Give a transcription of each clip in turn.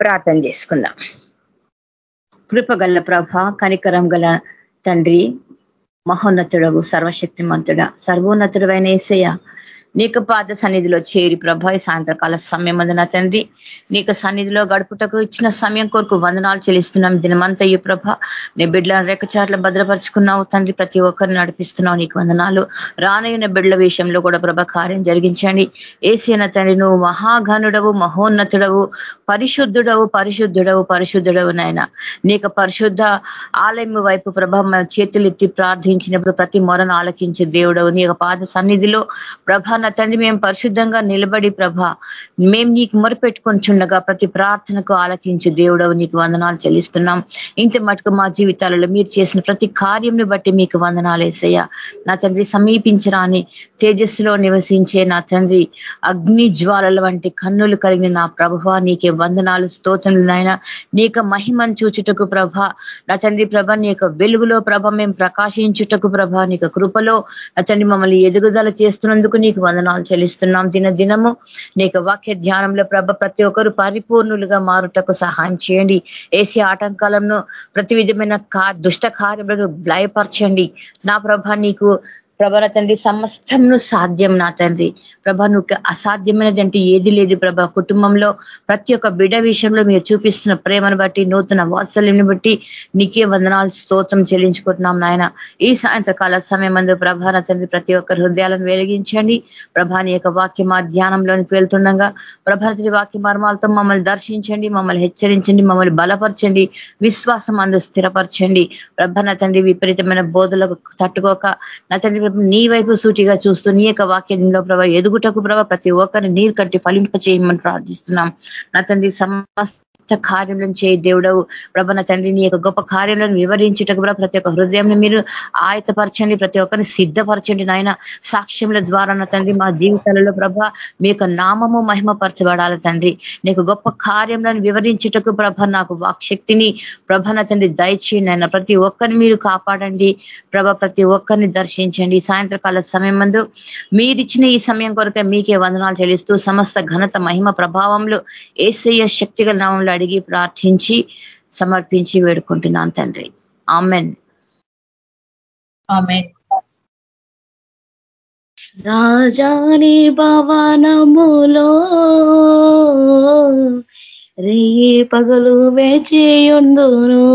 ప్రార్థన చేసుకుందాం. కృపగల ప్రభ కనికరం గల తండ్రి మహోన్నతుడవు సర్వశక్తిమంతుడ సర్వోన్నతుడవైన ఏసయ్య నీకు పాద సన్నిధిలో చేరి ప్రభ సాయంత్రకాల సమయం నా తండ్రి. నీకు సన్నిధిలో గడుపుటకు ఇచ్చిన సమయం కొరకు వందనాలు చెల్లిస్తున్నాం. దినమంతయ్యు ప్రభ నీ బిడ్డలను రెక్కచాట్ల భద్రపరుచుకున్నావు. తండ్రి ప్రతి ఒక్కరిని నడిపిస్తున్నావు. నీకు వందనాలు. రానయ్యన బిడ్డల విషయంలో కూడా ప్రభ కార్యం జరిగించండి. ఏసీన తండ్రి నువ్వు మహాఘనుడవు మహోన్నతుడవు పరిశుద్ధుడవు పరిశుద్ధుడవు పరిశుద్ధుడవు నాయన. నీకు పరిశుద్ధ ఆలయం వైపు ప్రభ చేతులెత్తి ప్రార్థించినప్పుడు ప్రతి మొరను ఆలకించే దేవుడవు. నీ పాద సన్నిధిలో ప్రభ నా తండ్రి మేము పరిశుద్ధంగా నిలబడి ప్రభ మేము నీకు మొరపెట్టుకొనిచుండగా ప్రతి ప్రార్థనకు ఆలకించు దేవుడవు నీకు వందనాలు చెల్లిస్తున్నాం. ఇంత మటుకు మా జీవితాలలో మీరు చేసిన ప్రతి కార్యంని బట్టి మీకు వందనాలు వేసయ్యా నా తండ్రి సమీపించరాని తేజస్సులో నివసించే నా తండ్రి అగ్ని జ్వాలల వంటి కన్నులు కలిగిన నా ప్రభ నీకే వందనాలు స్తోత్రలు నాయన. యొక్క మహిమను చూచుటకు ప్రభ నా తండ్రి ప్రభ నీ యొక్క వెలుగులో ప్రభ మేము ప్రకాశించుటకు ప్రభ నీకు కృపలో నా తండ్రి మమ్మల్ని ఎదుగుదల చేస్తున్నందుకు నీకు వందనాలు చెల్లిస్తున్నాం. దినదినము నీ నీకు వాక్య ధ్యానంలో ప్రభ ప్రతి ఒక్కరు పరిపూర్ణులుగా మారుటకు సహాయం చేయండి. ఏసీ ఆటంకాలను ప్రతి విధమైన దుష్ట కార్యములను భయపరచండి నా ప్రభ నీకు ప్రభ తండ్రి సమస్తంను సాధ్యం నా తండ్రి. ప్రభ నువ్వు అసాధ్యమైనది అంటే ఏది లేదు ప్రభ. కుటుంబంలో ప్రతి ఒక్క బిడ విషయంలో మీరు చూపిస్తున్న ప్రేమను బట్టి నూతన వాత్సల్యం బట్టి నీకే వందనాలు స్తోత్రం చెల్లించుకుంటున్నాం నాయన. ఈ సాయంత్రకాల సమయం అందు ప్రభా నా తండ్రి ప్రతి ఒక్క హృదయాలను వెలిగించండి. ప్రభాని యొక్క వాక్య మా ధ్యానంలోనికి వెళ్తుండగా ప్రభాతి వాక్య మర్మాలతో మమ్మల్ని దర్శించండి మమ్మల్ని హెచ్చరించండి మమ్మల్ని బలపరచండి విశ్వాసం అందు స్థిరపరచండి. ప్రభ నా తండ్రి విపరీతమైన బోధలకు తట్టుకోక నా తండ్రి నీ వైపు సూటిగా చూస్తూ నీ యొక్క వాక్యంలో ప్రభావ ఎదుగుటకు ప్రభావ ప్రతి ఒక్కరిని నీరు కట్టి ఫలింప చేయమని ప్రార్థిస్తున్నాం. నా తండ్రి సమస్త కార్యం చేయి దేవుడవు. ప్రభ నా తండ్రి నీ యొక్క గొప్ప కార్యాలను వివరించుటకు కూడా ప్రతి ఒక్క హృదయంలో మీరు ఆయతపరచండి ప్రతి ఒక్కరిని సిద్ధపరచండి నాయన. సాక్ష్యముల ద్వారా నా తండ్రి మా జీవితాలలో ప్రభ మీ యొక్క నామము మహిమపరచబడాలి తండ్రి. నీకు గొప్ప కార్యములను వివరించుటకు ప్రభ నాకు వాక్శక్తిని ప్రభ నా తండ్రి దయచేయండి ఆయన ప్రతి ఒక్కరిని మీరు కాపాడండి. ప్రభ ప్రతి ఒక్కరిని దర్శించండి. సాయంత్రకాల సమయం మందు మీరిచ్చిన ఈ సమయం కొరకే మీకే వందనాలు చెల్లిస్తూ సమస్త ఘనత మహిమ ప్రభావంలో ఏసయ్య శక్తిగల నామంలో అడిగి ప్రార్థించి సమర్పించి వేడుకుంటున్నాను తండ్రి. ఆమెన్. రాజాని భవనములో రేయి పగలు వేచియుందును.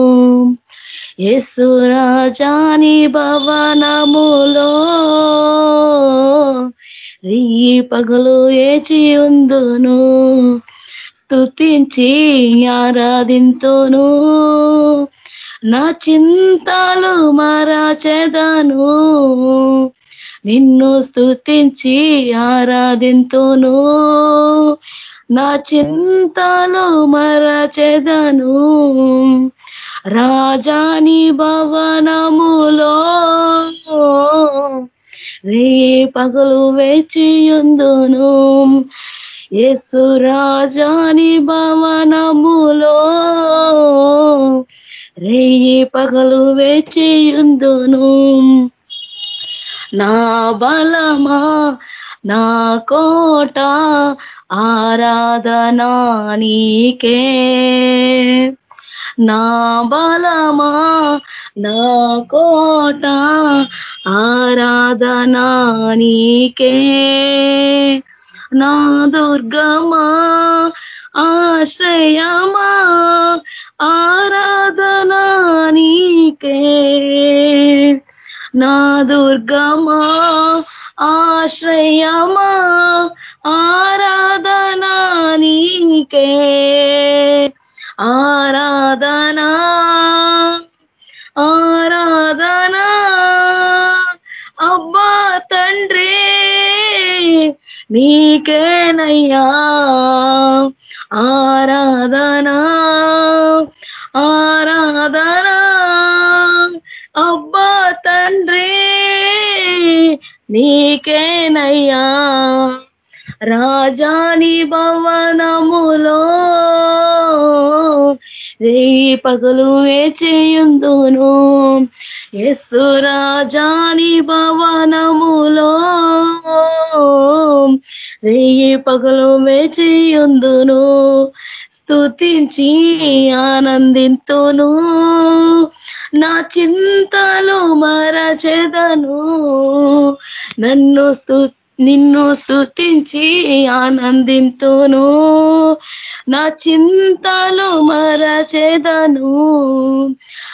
యేసు రాజాని భవనములో రేయి పగలు ఏచియుందును స్థుతించి ఆరాధింతును. నా చింతలు మరాచెదను. నిన్ను స్థుతించి ఆరాధింతును. నా చింతలు మరచెదను. రాజాని భవనములో రే పగలు వేచియుందును. యేసు రాజాని భవనములో రేయి పగలు వేచియుందును. నా బలమా నా కోట ఆరాధనా నీకే. నా బలమా నా కోట ఆరాధనా నీకే. నా దుర్గమా ఆశ్రయమా ఆరాధనా నీకే. నా దుర్గమా ఆశ్రయమా ఆరాధనా నీకే. ఆరాధనా నీకేనయ్యా? ఆరాధనా? ఆరాధనా? అబ్బా తండ్రి నీకేనయ్యా? రాజాని భవనములో రే పగలు చేయుందును? ఎస్సు రాజాని భవనములో రేయి పగలు వేచియుందును స్తుతించి ఆనందింతును. నా చింతలు మరచెదను. నన్ను స్తు నిన్ను స్తుతించి ఆనందింతును. నా చింతలు మరచెదను.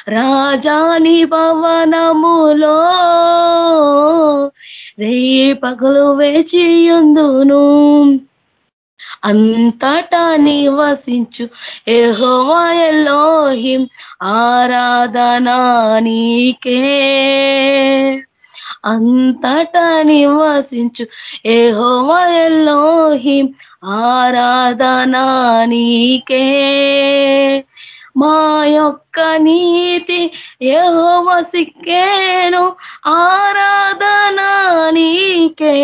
రాజాని భవనములో రేయి పగలు వేచియుందును. అంతటా నివసించు ఎహోవాయలోహిం ఆరాధనా నీకే. అంతటా నివాసించు. ఏ హోమయల్లోహి ఆరాధనా నీకే. మా యొక్క నీతి యహోవ సిక్కేను ఆరాధనా నీకే.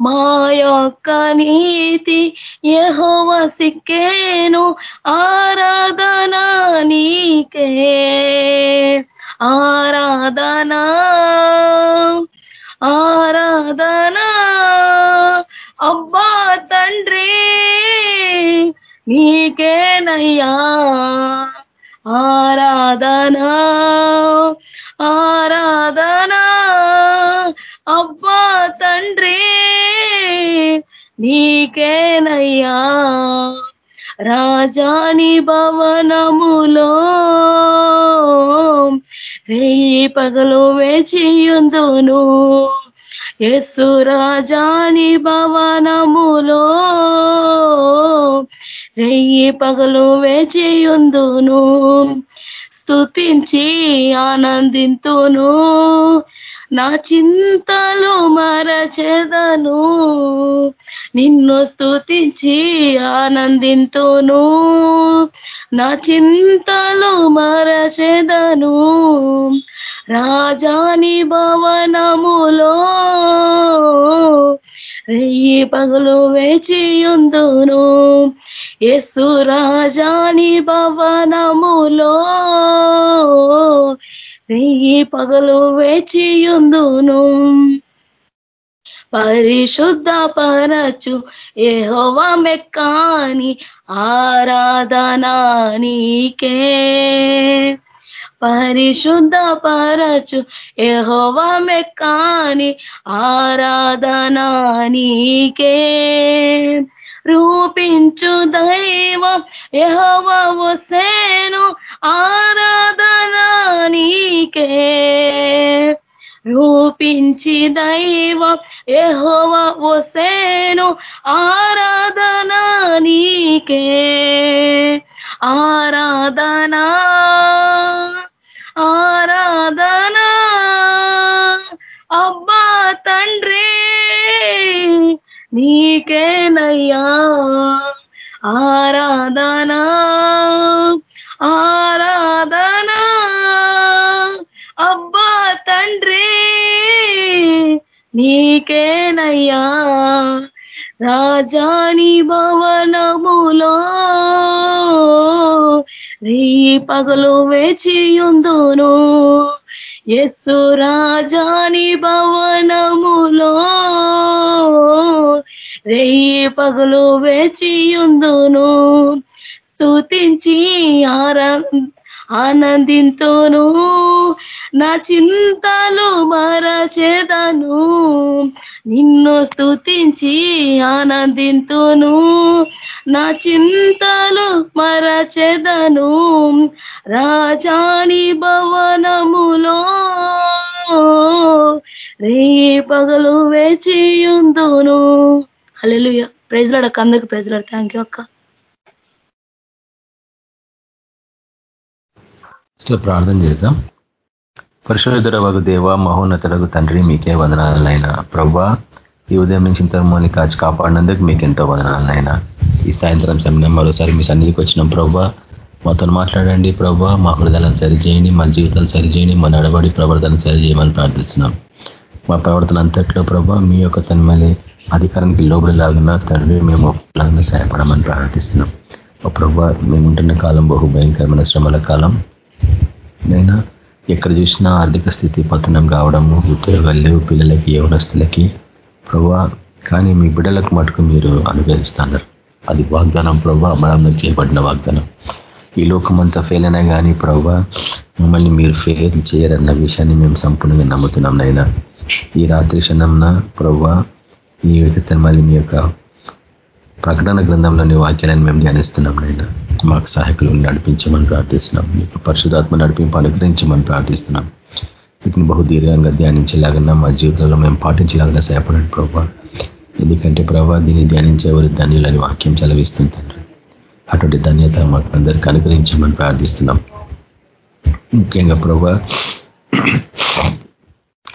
మా యొక్క నీతి యహోవ సిక్కేను ఆరాధనా నీకే. ఆరాధనా ఆరాధనా. అబ్బా తండ్రి నీకేనయ్యా. ఆరాధనా ఆరాధనా. అబ్బా తండ్రి నీకేనయ్యా. రాజాని భవనములో రేయి పగలు వేచియుందును. యస్సు రాజాని భవనములో రేయి పగలు వేచియుందును. స్తుతించి ఆనందింతును. నా చింతలు మరచెదను. నిన్ను స్తుతించి ఆనందింతును. నా చింతలు మరచెదను. రాజాని భవనములో రెయ్యి పగులు వేచియుందును. ఎస్సు రాజాని భవనములో రెయ్యి పగలు వేచియుందును. పరిశుద్ధ పరచు ఏహోవ మెక్కాని ఆరాధనా నీకే. పరిశుద్ధ పరచు ఏహోవ మెక్కాని ఆరాధనా నీకే. రూపించు దైవం యహోవ సేను ఆరాధనా నీకే. రూపించి దైవం ఏహోవ వసేను ఆరాధనా నీకే. ఆరాధనా ఆరాధనా. అబ్బా తండ్రి నీకేనయ్యా. ఆరాధనా. నీకేనయ్యా? రాజాని భవనములో రీ పగలు వేచియుందును. ఎస్సు రాజాని భవనములో రేయి పగలు వేచియుందును. స్తుతించి ఆరా ఆనందింతును. నా చింతలు మరచేదను నిన్ను స్తుతించి ఆనందింతును. నా చింతలు మరచెదను రాజాని భవనములో రే పగలు వేచియుందును. హల్లెలూయ. ప్రైజ్ లాడక్క అందరికి ప్రైజ్లాడు థ్యాంక్ యూ అక్క. ప్రార్థన చేద్దాం. పరిశుద్ధుడ దేవ మహోన్నతులకు తండ్రి మీకే వదనాలనైనా ప్రవ్వా ఈ ఉదయం నుంచి ఇంతమని కాచి కాపాడినందుకు మీకు ఎంతో వదనాలనైనా ఈ సాయంత్రం సమయం మరోసారి మీ సన్నిధికి వచ్చినాం ప్రవ్వా. మాతో మాట్లాడండి ప్రవ్వా మా హృదయాలను సరిచేయండి మా జీవితాలు సరిచేయండి మా నడబడి ప్రవర్తన సరిచేయమని ప్రార్థిస్తున్నాం. మా ప్రవర్తన అంతట్లో ప్రభ మీ యొక్క తన్మలి అధికారానికి లోబడిలాగిన తండ్రి మేము లాగా సహాయపడమని ప్రార్థిస్తున్నాం. ఓ ప్రభా మేము ఉంటున్న కాలం బహు భయంకరమైన శ్రమల కాలం. నైనా ఎక్కడ చూసినా ఆర్థిక స్థితి పతనం కావడము ఉద్యోగాలు లేవు పిల్లలకి యవనస్తులకి ప్రభా కానీ మీ బిడ్డలకు మటుకు మీరు అనుగ్రహిస్తున్నారు. అది వాగ్దానం ప్రభా మనం చేయబడిన వాగ్దానం. ఈ లోకమంతా ఫెయిల్ అయినా కానీ ప్రభా మమ్మల్ని మీరు ఫెయిల్ చేయరన్న విషయాన్ని మేము సంపూర్ణంగా నమ్ముతున్నాం నైనా ఈ రాత్రి క్షణంన ప్రభా ఈ యొక్క మళ్ళీ మీ యొక్క ప్రకటన గ్రంథంలోని వాక్యాలను మేము ధ్యానిస్తున్నాం నైనా మాకు సహాయకులు నడిపించమని ప్రార్థిస్తున్నాం. మీకు పరిశుధాత్మ నడిపింపు అనుగ్రహించమని ప్రార్థిస్తున్నాం. వీటిని బహుదీర్ఘంగా ధ్యానించేలాగా మా జీవితంలో మేము పాటించేలాగా సహాయపడండి ప్రభా. ఎందుకంటే ప్రభా దీన్ని ధ్యానించేవారు ధన్యులని వాక్యం చలవిస్తుంది అటువంటి ధన్యత మాకు అందరికీ అనుగ్రహించమని ప్రార్థిస్తున్నాం. ముఖ్యంగా ప్రభా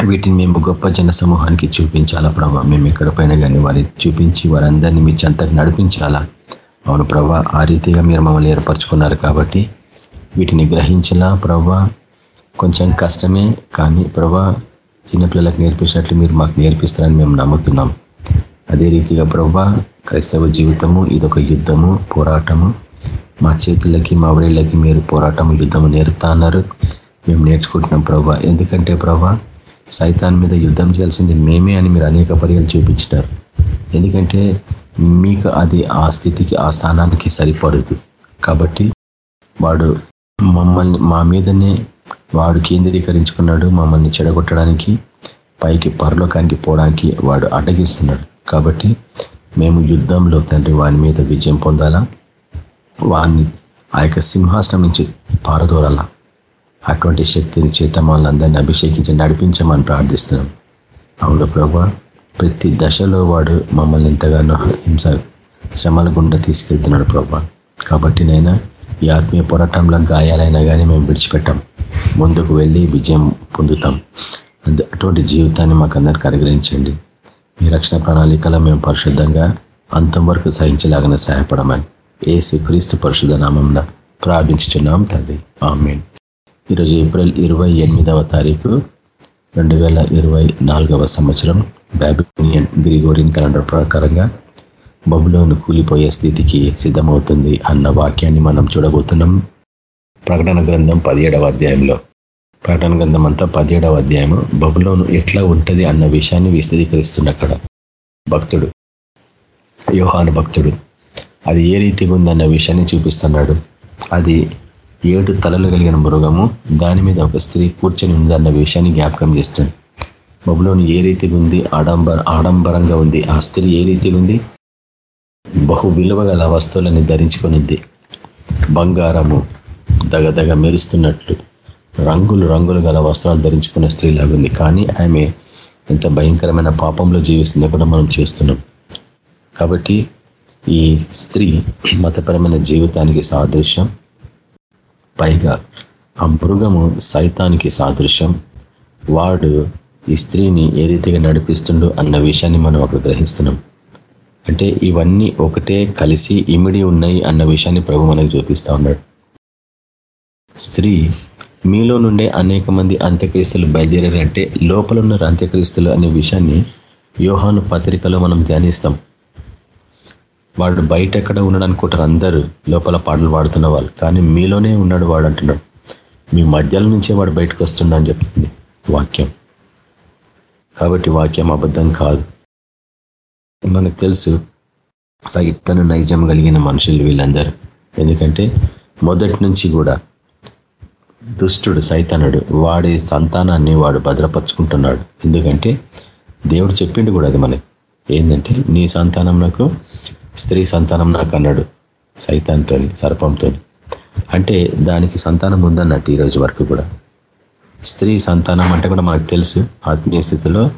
వీటిని మేము గొప్ప జన సమూహానికి చూపించాలా ప్రభా? మేము ఎక్కడ పైన కానీ వారిని చూపించి వారందరినీ మీ చెంతకు నడిపించాలా? అవును ప్రభా ఆ రీతిగా మీరు మమ్మల్ని ఏర్పరచుకున్నారు కాబట్టి వీటిని గ్రహించలా ప్రభా కొంచెం కష్టమే కానీ ప్రభా చిన్నపిల్లలకు నేర్పించినట్లు మీరు మాకు నేర్పిస్తారని మేము నమ్ముతున్నాం. అదే రీతిగా ప్రభా క్రైస్తవ జీవితము ఇదొక యుద్ధము పోరాటము. మా చేతులకి మా వ్రేళ్ళకి మీరు పోరాటం యుద్ధము నేర్పుతా అన్నారు. మేము నేర్చుకుంటున్నాం ప్రభా. ఎందుకంటే ప్రభా సైతాన్ మీద యుద్ధం చేయాల్సింది మేమే అని మీరు అనేక పర్యాలు చూపించినారు. ఎందుకంటే మీకు అది ఆ స్థితికి ఆ స్థానానికి సరిపడదు. కాబట్టి వాడు మమ్మల్ని మా మీదనే వాడు కేంద్రీకరించుకున్నాడు మమ్మల్ని చెడగొట్టడానికి పైకి పరలోకానికి పోవడానికి వాడు అడ్డగిస్తున్నాడు. కాబట్టి మేము యుద్ధంలో తండ్రి వాని మీద విజయం పొందాలా? వాడిని ఆ యొక్క సింహాసనం నుంచి పారదోరాలా అటువంటి శక్తిని చేత వాళ్ళందరినీ అభిషేకించి నడిపించమని ప్రార్థిస్తున్నాం. అవును ప్రభా ప్రతి దశలో వాడు మమ్మల్ని ఎంతగానో హింస శ్రమల గుండా తీసుకెళ్తున్నాడు ప్రభా. కాబట్టి నైనా ఈ ఆత్మీయ పోరాటంలో గాయాలైనా కానీ మేము విడిచిపెట్టాం. ముందుకు వెళ్ళి విజయం పొందుతాం. అటువంటి జీవితాన్ని మాకు అందరికీ అనుగ్రహించండి. మీ రక్షణ ప్రణాళికలో మేము పరిశుద్ధంగా అంతం వరకు సహించలాగానే సహాయపడమని ఏసు క్రీస్తు పరిశుద్ధ నామంలో ప్రార్థించుతున్నాం తండ్రి. ఆమె ఈరోజు ఏప్రిల్ ఇరవై ఎనిమిదవ తారీఖు రెండు వేల ఇరవై నాలుగవ సంవత్సరం బ్యాబినియన్ గ్రిగోరియన్ క్యాలెండర్ ప్రకారంగా బబులోను కూలిపోయే స్థితికి సిద్ధమవుతుంది అన్న వాక్యాన్ని మనం చూడబోతున్నాం. ప్రకటన గ్రంథం పదిహేడవ అధ్యాయంలో. ప్రకటన గ్రంథం అంతా పదిహేడవ అధ్యాయము. బబులోను ఎట్లా ఉంటుంది అన్న విషయాన్ని విశదీకరిస్తున్న అక్కడ భక్తుడు యోహాను భక్తుడు అది ఏ రీతిగా ఉందన్న విషయాన్ని చూపిస్తున్నాడు. అది ఏడు తలలు కలిగిన మృగము దాని మీద ఒక స్త్రీ కూర్చొని ఉందన్న విషయాన్ని జ్ఞాపకం చేస్తుంది. బబులోని ఏ రీతిగా ఉంది? ఆడంబర ఆడంబరంగా ఉంది. ఆ స్త్రీ ఏ రీతిగా ఉంది? బహు విలువ గల వస్తువులని ధరించుకొనింది. బంగారము దగదగ మెరుస్తున్నట్లు. రంగులు రంగులు గల వస్త్రాలు ధరించుకున్న స్త్రీలాగుంది. కానీ ఆమె ఎంత భయంకరమైన పాపంలో జీవిస్తుందో కూడా మనం చూస్తున్నాం. కాబట్టి ఈ స్త్రీ మతపరమైన జీవితానికి సాదృశ్యం. పైగా ఆ మృగము సైతానికి సాదృశ్యం. వాడు ఈ స్త్రీని ఏ రీతిగా నడిపిస్తుండు అన్న విషయాన్ని మనం అక్కడ గ్రహిస్తున్నాం. అంటే ఇవన్నీ ఒకటే కలిసి ఇమిడి ఉన్నాయి అన్న విషయాన్ని ప్రభు మనకు చూపిస్తా ఉన్నాడు. స్త్రీ మీలో నుండే అనేక మంది అంత్యక్రీస్తులు బయలుదేరారంటే లోపల ఉన్నారు అంత్యక్రీస్తులు అనే విషయాన్ని యోహాను పత్రికలో మనం ధ్యానిస్తాం. వాడు బయట ఎక్కడ ఉన్నాడు అనుకుంటారు అందరూ లోపల పాటలు పాడుతున్న వాళ్ళు. కానీ మీలోనే ఉన్నాడు వాడు అంటున్నాడు. మీ మధ్యలో నుంచే వాడు బయటకు వస్తున్నా అని చెప్తుంది వాక్యం. కాబట్టి వాక్యం అబద్ధం కాదు. మనకు తెలుసు సైతను నైజం కలిగిన మనుషులు వీళ్ళందరూ. ఎందుకంటే మొదటి నుంచి కూడా దుష్టుడు సైతనుడు వాడి సంతానాన్ని వాడు భద్రపరుచుకుంటున్నాడు. ఎందుకంటే దేవుడు చెప్పిండు కూడా అది మనకి. ఏంటంటే నీ సంతానం నాకు స్త్రీ సంతానం నాకు అన్నాడు సైతాన్తో సర్పంతో అంటే దానికి సంతానం ఉందన్నట్టు ఈరోజు వరకు కూడా. స్త్రీ సంతానం అంటే కూడా మనకు తెలుసు ఆత్మీయ స్థితిలో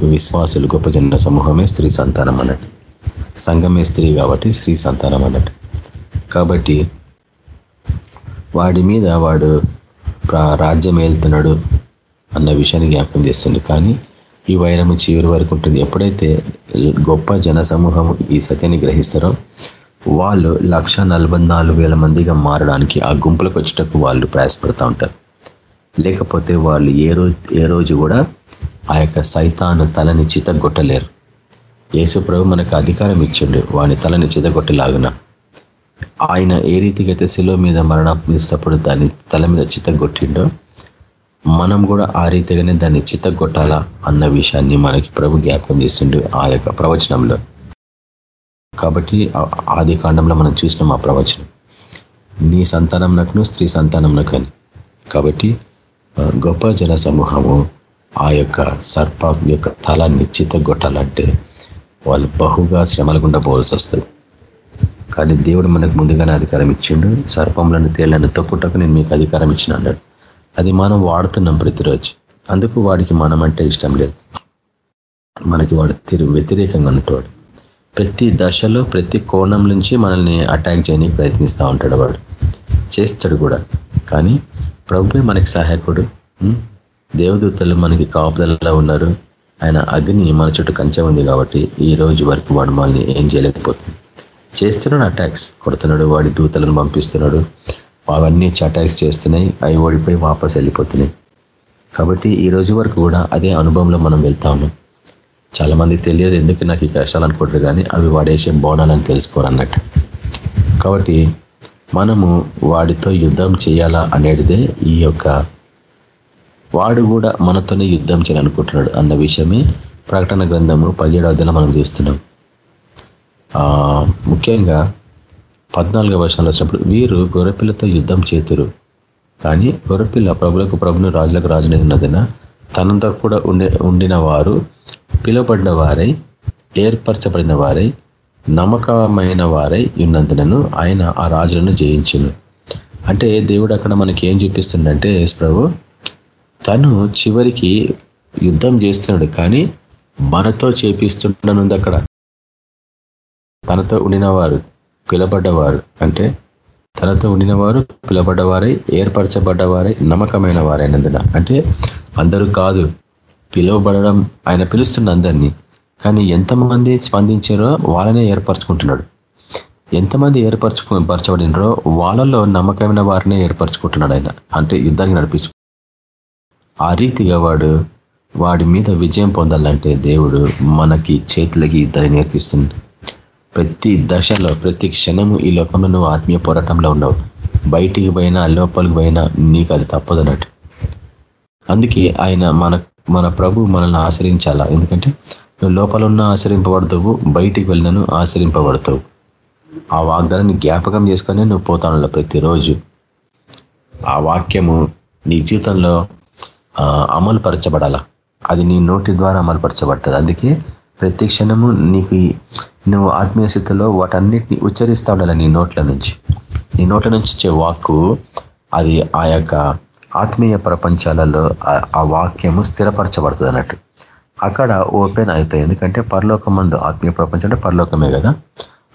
విశ్వాసులు గొప్ప జన సమూహమే స్త్రీ సంతానం అన్నట్టు. సంఘమే స్త్రీ కాబట్టి స్త్రీ సంతానం అన్నట్టు. కాబట్టి వాడి మీద వాడు రాజ్యం ఏళ్తున్నాడు అన్న విషయాన్ని జ్ఞాపకం చేస్తుంది కానీ ఈ వైరము చివరి వరకు ఉంటుంది? ఎప్పుడైతే గొప్ప జన సమూహం ఈ సత్యాన్ని గ్రహిస్తారో వాళ్ళు లక్ష మందిగా మారడానికి ఆ గుంపులకు వచ్చటకు వాళ్ళు ప్రయాసపడతా ఉంటారు. లేకపోతే వాళ్ళు ఏ రోజు ఏ రోజు కూడా ఆ యొక్క సైతాను తలని చితగొట్టలేరు యేసు ప్రభు మనకు అధికారం ఇచ్చిండు. వాని తలని చితగొట్టలాగున ఆయన ఏ రీతికైతే శిలో మీద మరణం ఇస్తప్పుడు దాన్ని తల మీద చితగొట్టిండో మనం కూడా ఆ రీతిగానే దాన్ని చిత్తగొట్టాలా అన్న విషయాన్ని మనకి ప్రభు జ్ఞాపకం చేస్తుండే ఆ యొక్క ప్రవచనంలో. కాబట్టి ఆది కాండంలో మనం చూసినాం ఆ ప్రవచనం. నీ సంతానంనకును స్త్రీ సంతానంనకు అని కాబట్టి గొప్ప జన సమూహము ఆ యొక్క సర్ప యొక్క తలాన్ని చిత్తగొట్టాలంటే వాళ్ళు బహుగా శ్రమలు గుండా పోవాల్సి వస్తుంది. కానీ దేవుడు మనకు ముందుగానే అధికారం ఇచ్చిండు. సర్పంలను తేళ్ళను తొక్కుటకు నేను మీకు అధికారం ఇచ్చిన అన్నాడు. అది మనం వాడుతున్నాం ప్రతిరోజు. అందుకు వాడికి మనం అంటే ఇష్టం లేదు. మనకి వాడు తిరు వ్యతిరేకంగా ఉన్నవాడు ప్రతి దశలో ప్రతి కోణం నుంచి మనల్ని అటాక్ చేయడానికి ప్రయత్నిస్తూ ఉంటాడు వాడు. చేస్తాడు కూడా. కానీ ప్రభుత్వే మనకి సహాయకుడు. దేవదూతలు మనకి కాపుదలలో ఉన్నారు. ఆయన అగ్ని మన చుట్టూ కంచె ఉంది కాబట్టి ఈ రోజు వరకు వాడు మనల్ని ఏం చేయలేకపోతుంది చేస్తున్నాడు అటాక్స్. కొడుతున్నాడు వాడి దూతలను పంపిస్తున్నాడు. అవన్నీ చటాక్స్ చేస్తున్నాయి అవి ఓడిపోయి వాపస్ వెళ్ళిపోతున్నాయి. కాబట్టి ఈ రోజు వరకు కూడా అదే అనుభవంలో మనం వెళ్తా ఉన్నాం. చాలా మంది తెలియదు ఎందుకు నాకు ఈ కష్టాలు అనుకుంటారు కానీ అవి వాడేసే బోనాలని తెలుసుకోరు అన్నట్టు. కాబట్టి మనము వాడితో యుద్ధం చేయాలా అనేటిదే ఈ యొక్క వాడు కూడా మనతోనే యుద్ధం చేయాలనుకుంటున్నాడు అన్న విషయమే ప్రకటన గ్రంథము పదిహేడవ అధ్యాయంలో మనం చూస్తున్నాం. ముఖ్యంగా పద్నాలుగో వర్షాలు వచ్చినప్పుడు వీరు గొర్రెపిల్లతో యుద్ధం చేతురు. కానీ గొర్రెపిల్ల ప్రభులకు ప్రభును రాజులకు రాజునే ఉన్నదిన తనంతా కూడా ఉండే ఉండిన వారు పిలువబడిన వారై ఏర్పరచబడిన వారై నమ్మకమైన వారై ఉన్నందునను ఆయన ఆ రాజులను జయించును. అంటే దేవుడు అక్కడ మనకి ఏం చూపిస్తుందంటే ప్రభు తను చివరికి యుద్ధం చేస్తున్నాడు కానీ మనతో చేపిస్తుండనుంది అక్కడ. తనతో ఉండినవారు. పిలబడ్డవారు. అంటే తనతో ఉండినవారు పిలబడ్డవారై ఏర్పరచబడ్డవారై నమ్మకమైన వారైనందున అంటే అందరూ కాదు పిలువబడడం ఆయన పిలుస్తున్న అందరినీ. కానీ ఎంతమంది స్పందించారో వాళ్ళనే ఏర్పరచుకుంటున్నాడు. ఎంతమంది ఏర్పరచుకు పరచబడినరో వాళ్ళలో నమ్మకమైన వారినే ఏర్పరచుకుంటున్నాడు ఆయన. అంటే యుద్ధానికి నడిపించు ఆ రీతిగా వాడు వాడి మీద విజయం పొందాలంటే దేవుడు మనకి చేతులకి ఇద్దరిని నేర్పిస్తుంది ప్రతి దశలో ప్రతి క్షణము ఈ లోకంలో నువ్వు ఆత్మీయ పోరాటంలో ఉన్నావు బయటికి పోయినా లోపలికి పోయినా నీకు అది తప్పదన్నట్టు అందుకే ఆయన మన మన ప్రభు మనల్ని ఆశ్రయించాలా? ఎందుకంటే నువ్వు లోపల ఉన్న ఆశ్రయింపబడతావు బయటికి వెళ్ళినను ఆశ్రయింపబడతావు. ఆ వాగ్దానాన్ని జ్ఞాపకం చేసుకొని నువ్వు పోతాను ప్రతిరోజు. ఆ వాక్యము నీ జీవితంలో అమలు పరచబడాల అది నీ నోటి ద్వారా అమలుపరచబడుతుంది. అందుకే ప్రతి క్షణము నీకు నువ్వు ఆత్మీయ స్థితిలో వాటన్నిటిని ఉచ్చరిస్తా ఉండాలి నీ నోట్ల నుంచి. నీ నోట్ల నుంచి ఇచ్చే వాక్కు అది ఆ యొక్క ఆత్మీయ ప్రపంచాలలో ఆ వాక్యము స్థిరపరచబడుతుంది అన్నట్టు. అక్కడ ఓపెన్ అవుతాయి. ఎందుకంటే పరలోకమందు ఆత్మీయ ప్రపంచం అంటే పరలోకమే కదా.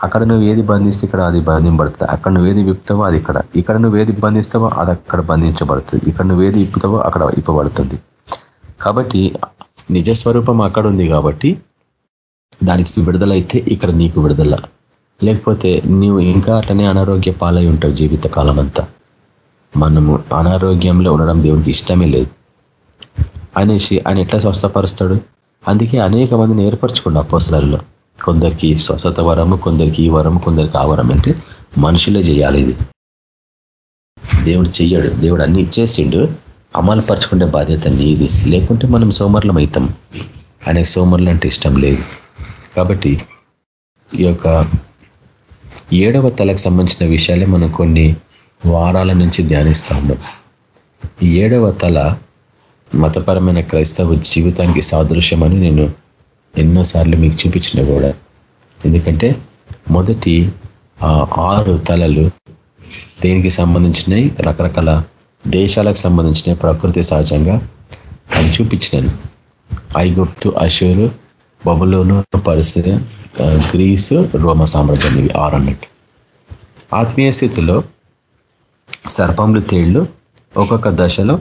అక్కడ నువ్వు ఏది బంధిస్తే ఇక్కడ అది బంధింపబడుతుంది. అక్కడ నువ్వు ఏది విప్పుతావో అది ఇక్కడ. ఇక్కడ నువ్వు ఏది బంధిస్తావో అది అక్కడ బంధించబడుతుంది. ఇక్కడ నువ్వు ఏది ఇప్పుతావో అక్కడ ఇప్పబడుతుంది కాబట్టి నిజస్వరూపం అక్కడ ఉంది కాబట్టి దానికి విడుదలైతే ఇక్కడ నీకు విడుదల. లేకపోతే నీవు ఇంకా అట్లనే అనారోగ్య పాలై ఉంటావు జీవిత కాలం అంతా మనము అనారోగ్యంలో ఉండడం దేవునికి ఇష్టమే లేదు. అనేసి ఆయన ఎట్లా స్వస్థపరుస్తాడు? అందుకే అనేక మందిని ఏర్పరచుకోండి అపోసలలో కొందరికి స్వస్థత వరము కొందరికి ఈ వరము కొందరికి ఆ వరం అంటే మనుషులే చేయాలి ఇది. దేవుడు చెయ్యాడు. దేవుడు అన్ని ఇచ్చేసిండు. అమలు పరచుకునే బాధ్యత నీది. లేకుంటే మనం సోమర్లం అవుతాం ఆయనకి సోమర్లు అంటే ఇష్టం లేదు. కాబట్టి ఈ యొక్క ఏడవ తలకు సంబంధించిన విషయాలే మనం కొన్ని వారాల నుంచి ధ్యానిస్తా ఉన్నాం ఈ ఏడవ తల మతపరమైన క్రైస్తవ జీవితానికి సాదృశ్యమని నేను ఎన్నోసార్లు మీకు చూపించిన కూడా. ఎందుకంటే మొదటి ఆరు తలలు దేనికి సంబంధించినవి రకరకాల దేశాలకు సంబంధించిన ప్రకృతి సహజంగా. అని చూపించినాను. ఐగుప్తు అషూరు బబులోను పరిస్థితి గ్రీసు రోమ సామ్రాజ్యం ఇవి ఆరు అన్నట్టు. ఆత్మీయ స్థితిలో సర్పంలు తేళ్ళు ఒక్కొక్క దశలో